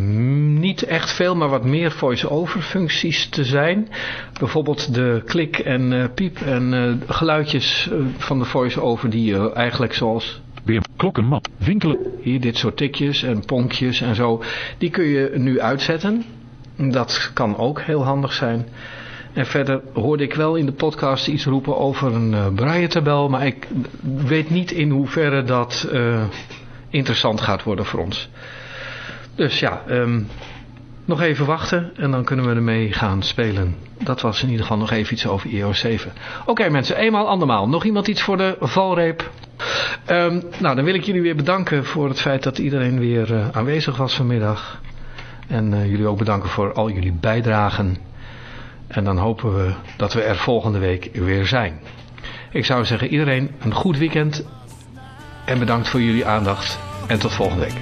niet echt veel, maar wat meer voice-over functies te zijn. Bijvoorbeeld de klik en piep en geluidjes van de voice-over die je eigenlijk zoals... Weer klokkenmap, winkelen. Hier dit soort tikjes en ponkjes en zo. Die kun je nu uitzetten. Dat kan ook heel handig zijn. En verder hoorde ik wel in de podcast iets roepen over een uh, braille-tabel. Maar ik weet niet in hoeverre dat uh, interessant gaat worden voor ons. Dus ja, um, nog even wachten en dan kunnen we ermee gaan spelen. Dat was in ieder geval nog even iets over iOS 7. Oké mensen, eenmaal andermaal. Nog iemand iets voor de valreep? Um, nou, dan wil ik jullie weer bedanken voor het feit dat iedereen weer uh, aanwezig was vanmiddag. En uh, jullie ook bedanken voor al jullie bijdragen. En dan hopen we dat we er volgende week weer zijn. Ik zou zeggen iedereen een goed weekend. En bedankt voor jullie aandacht. En tot volgende week.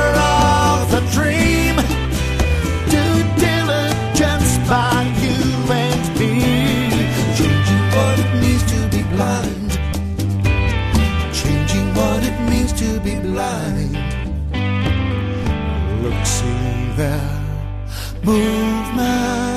their movement.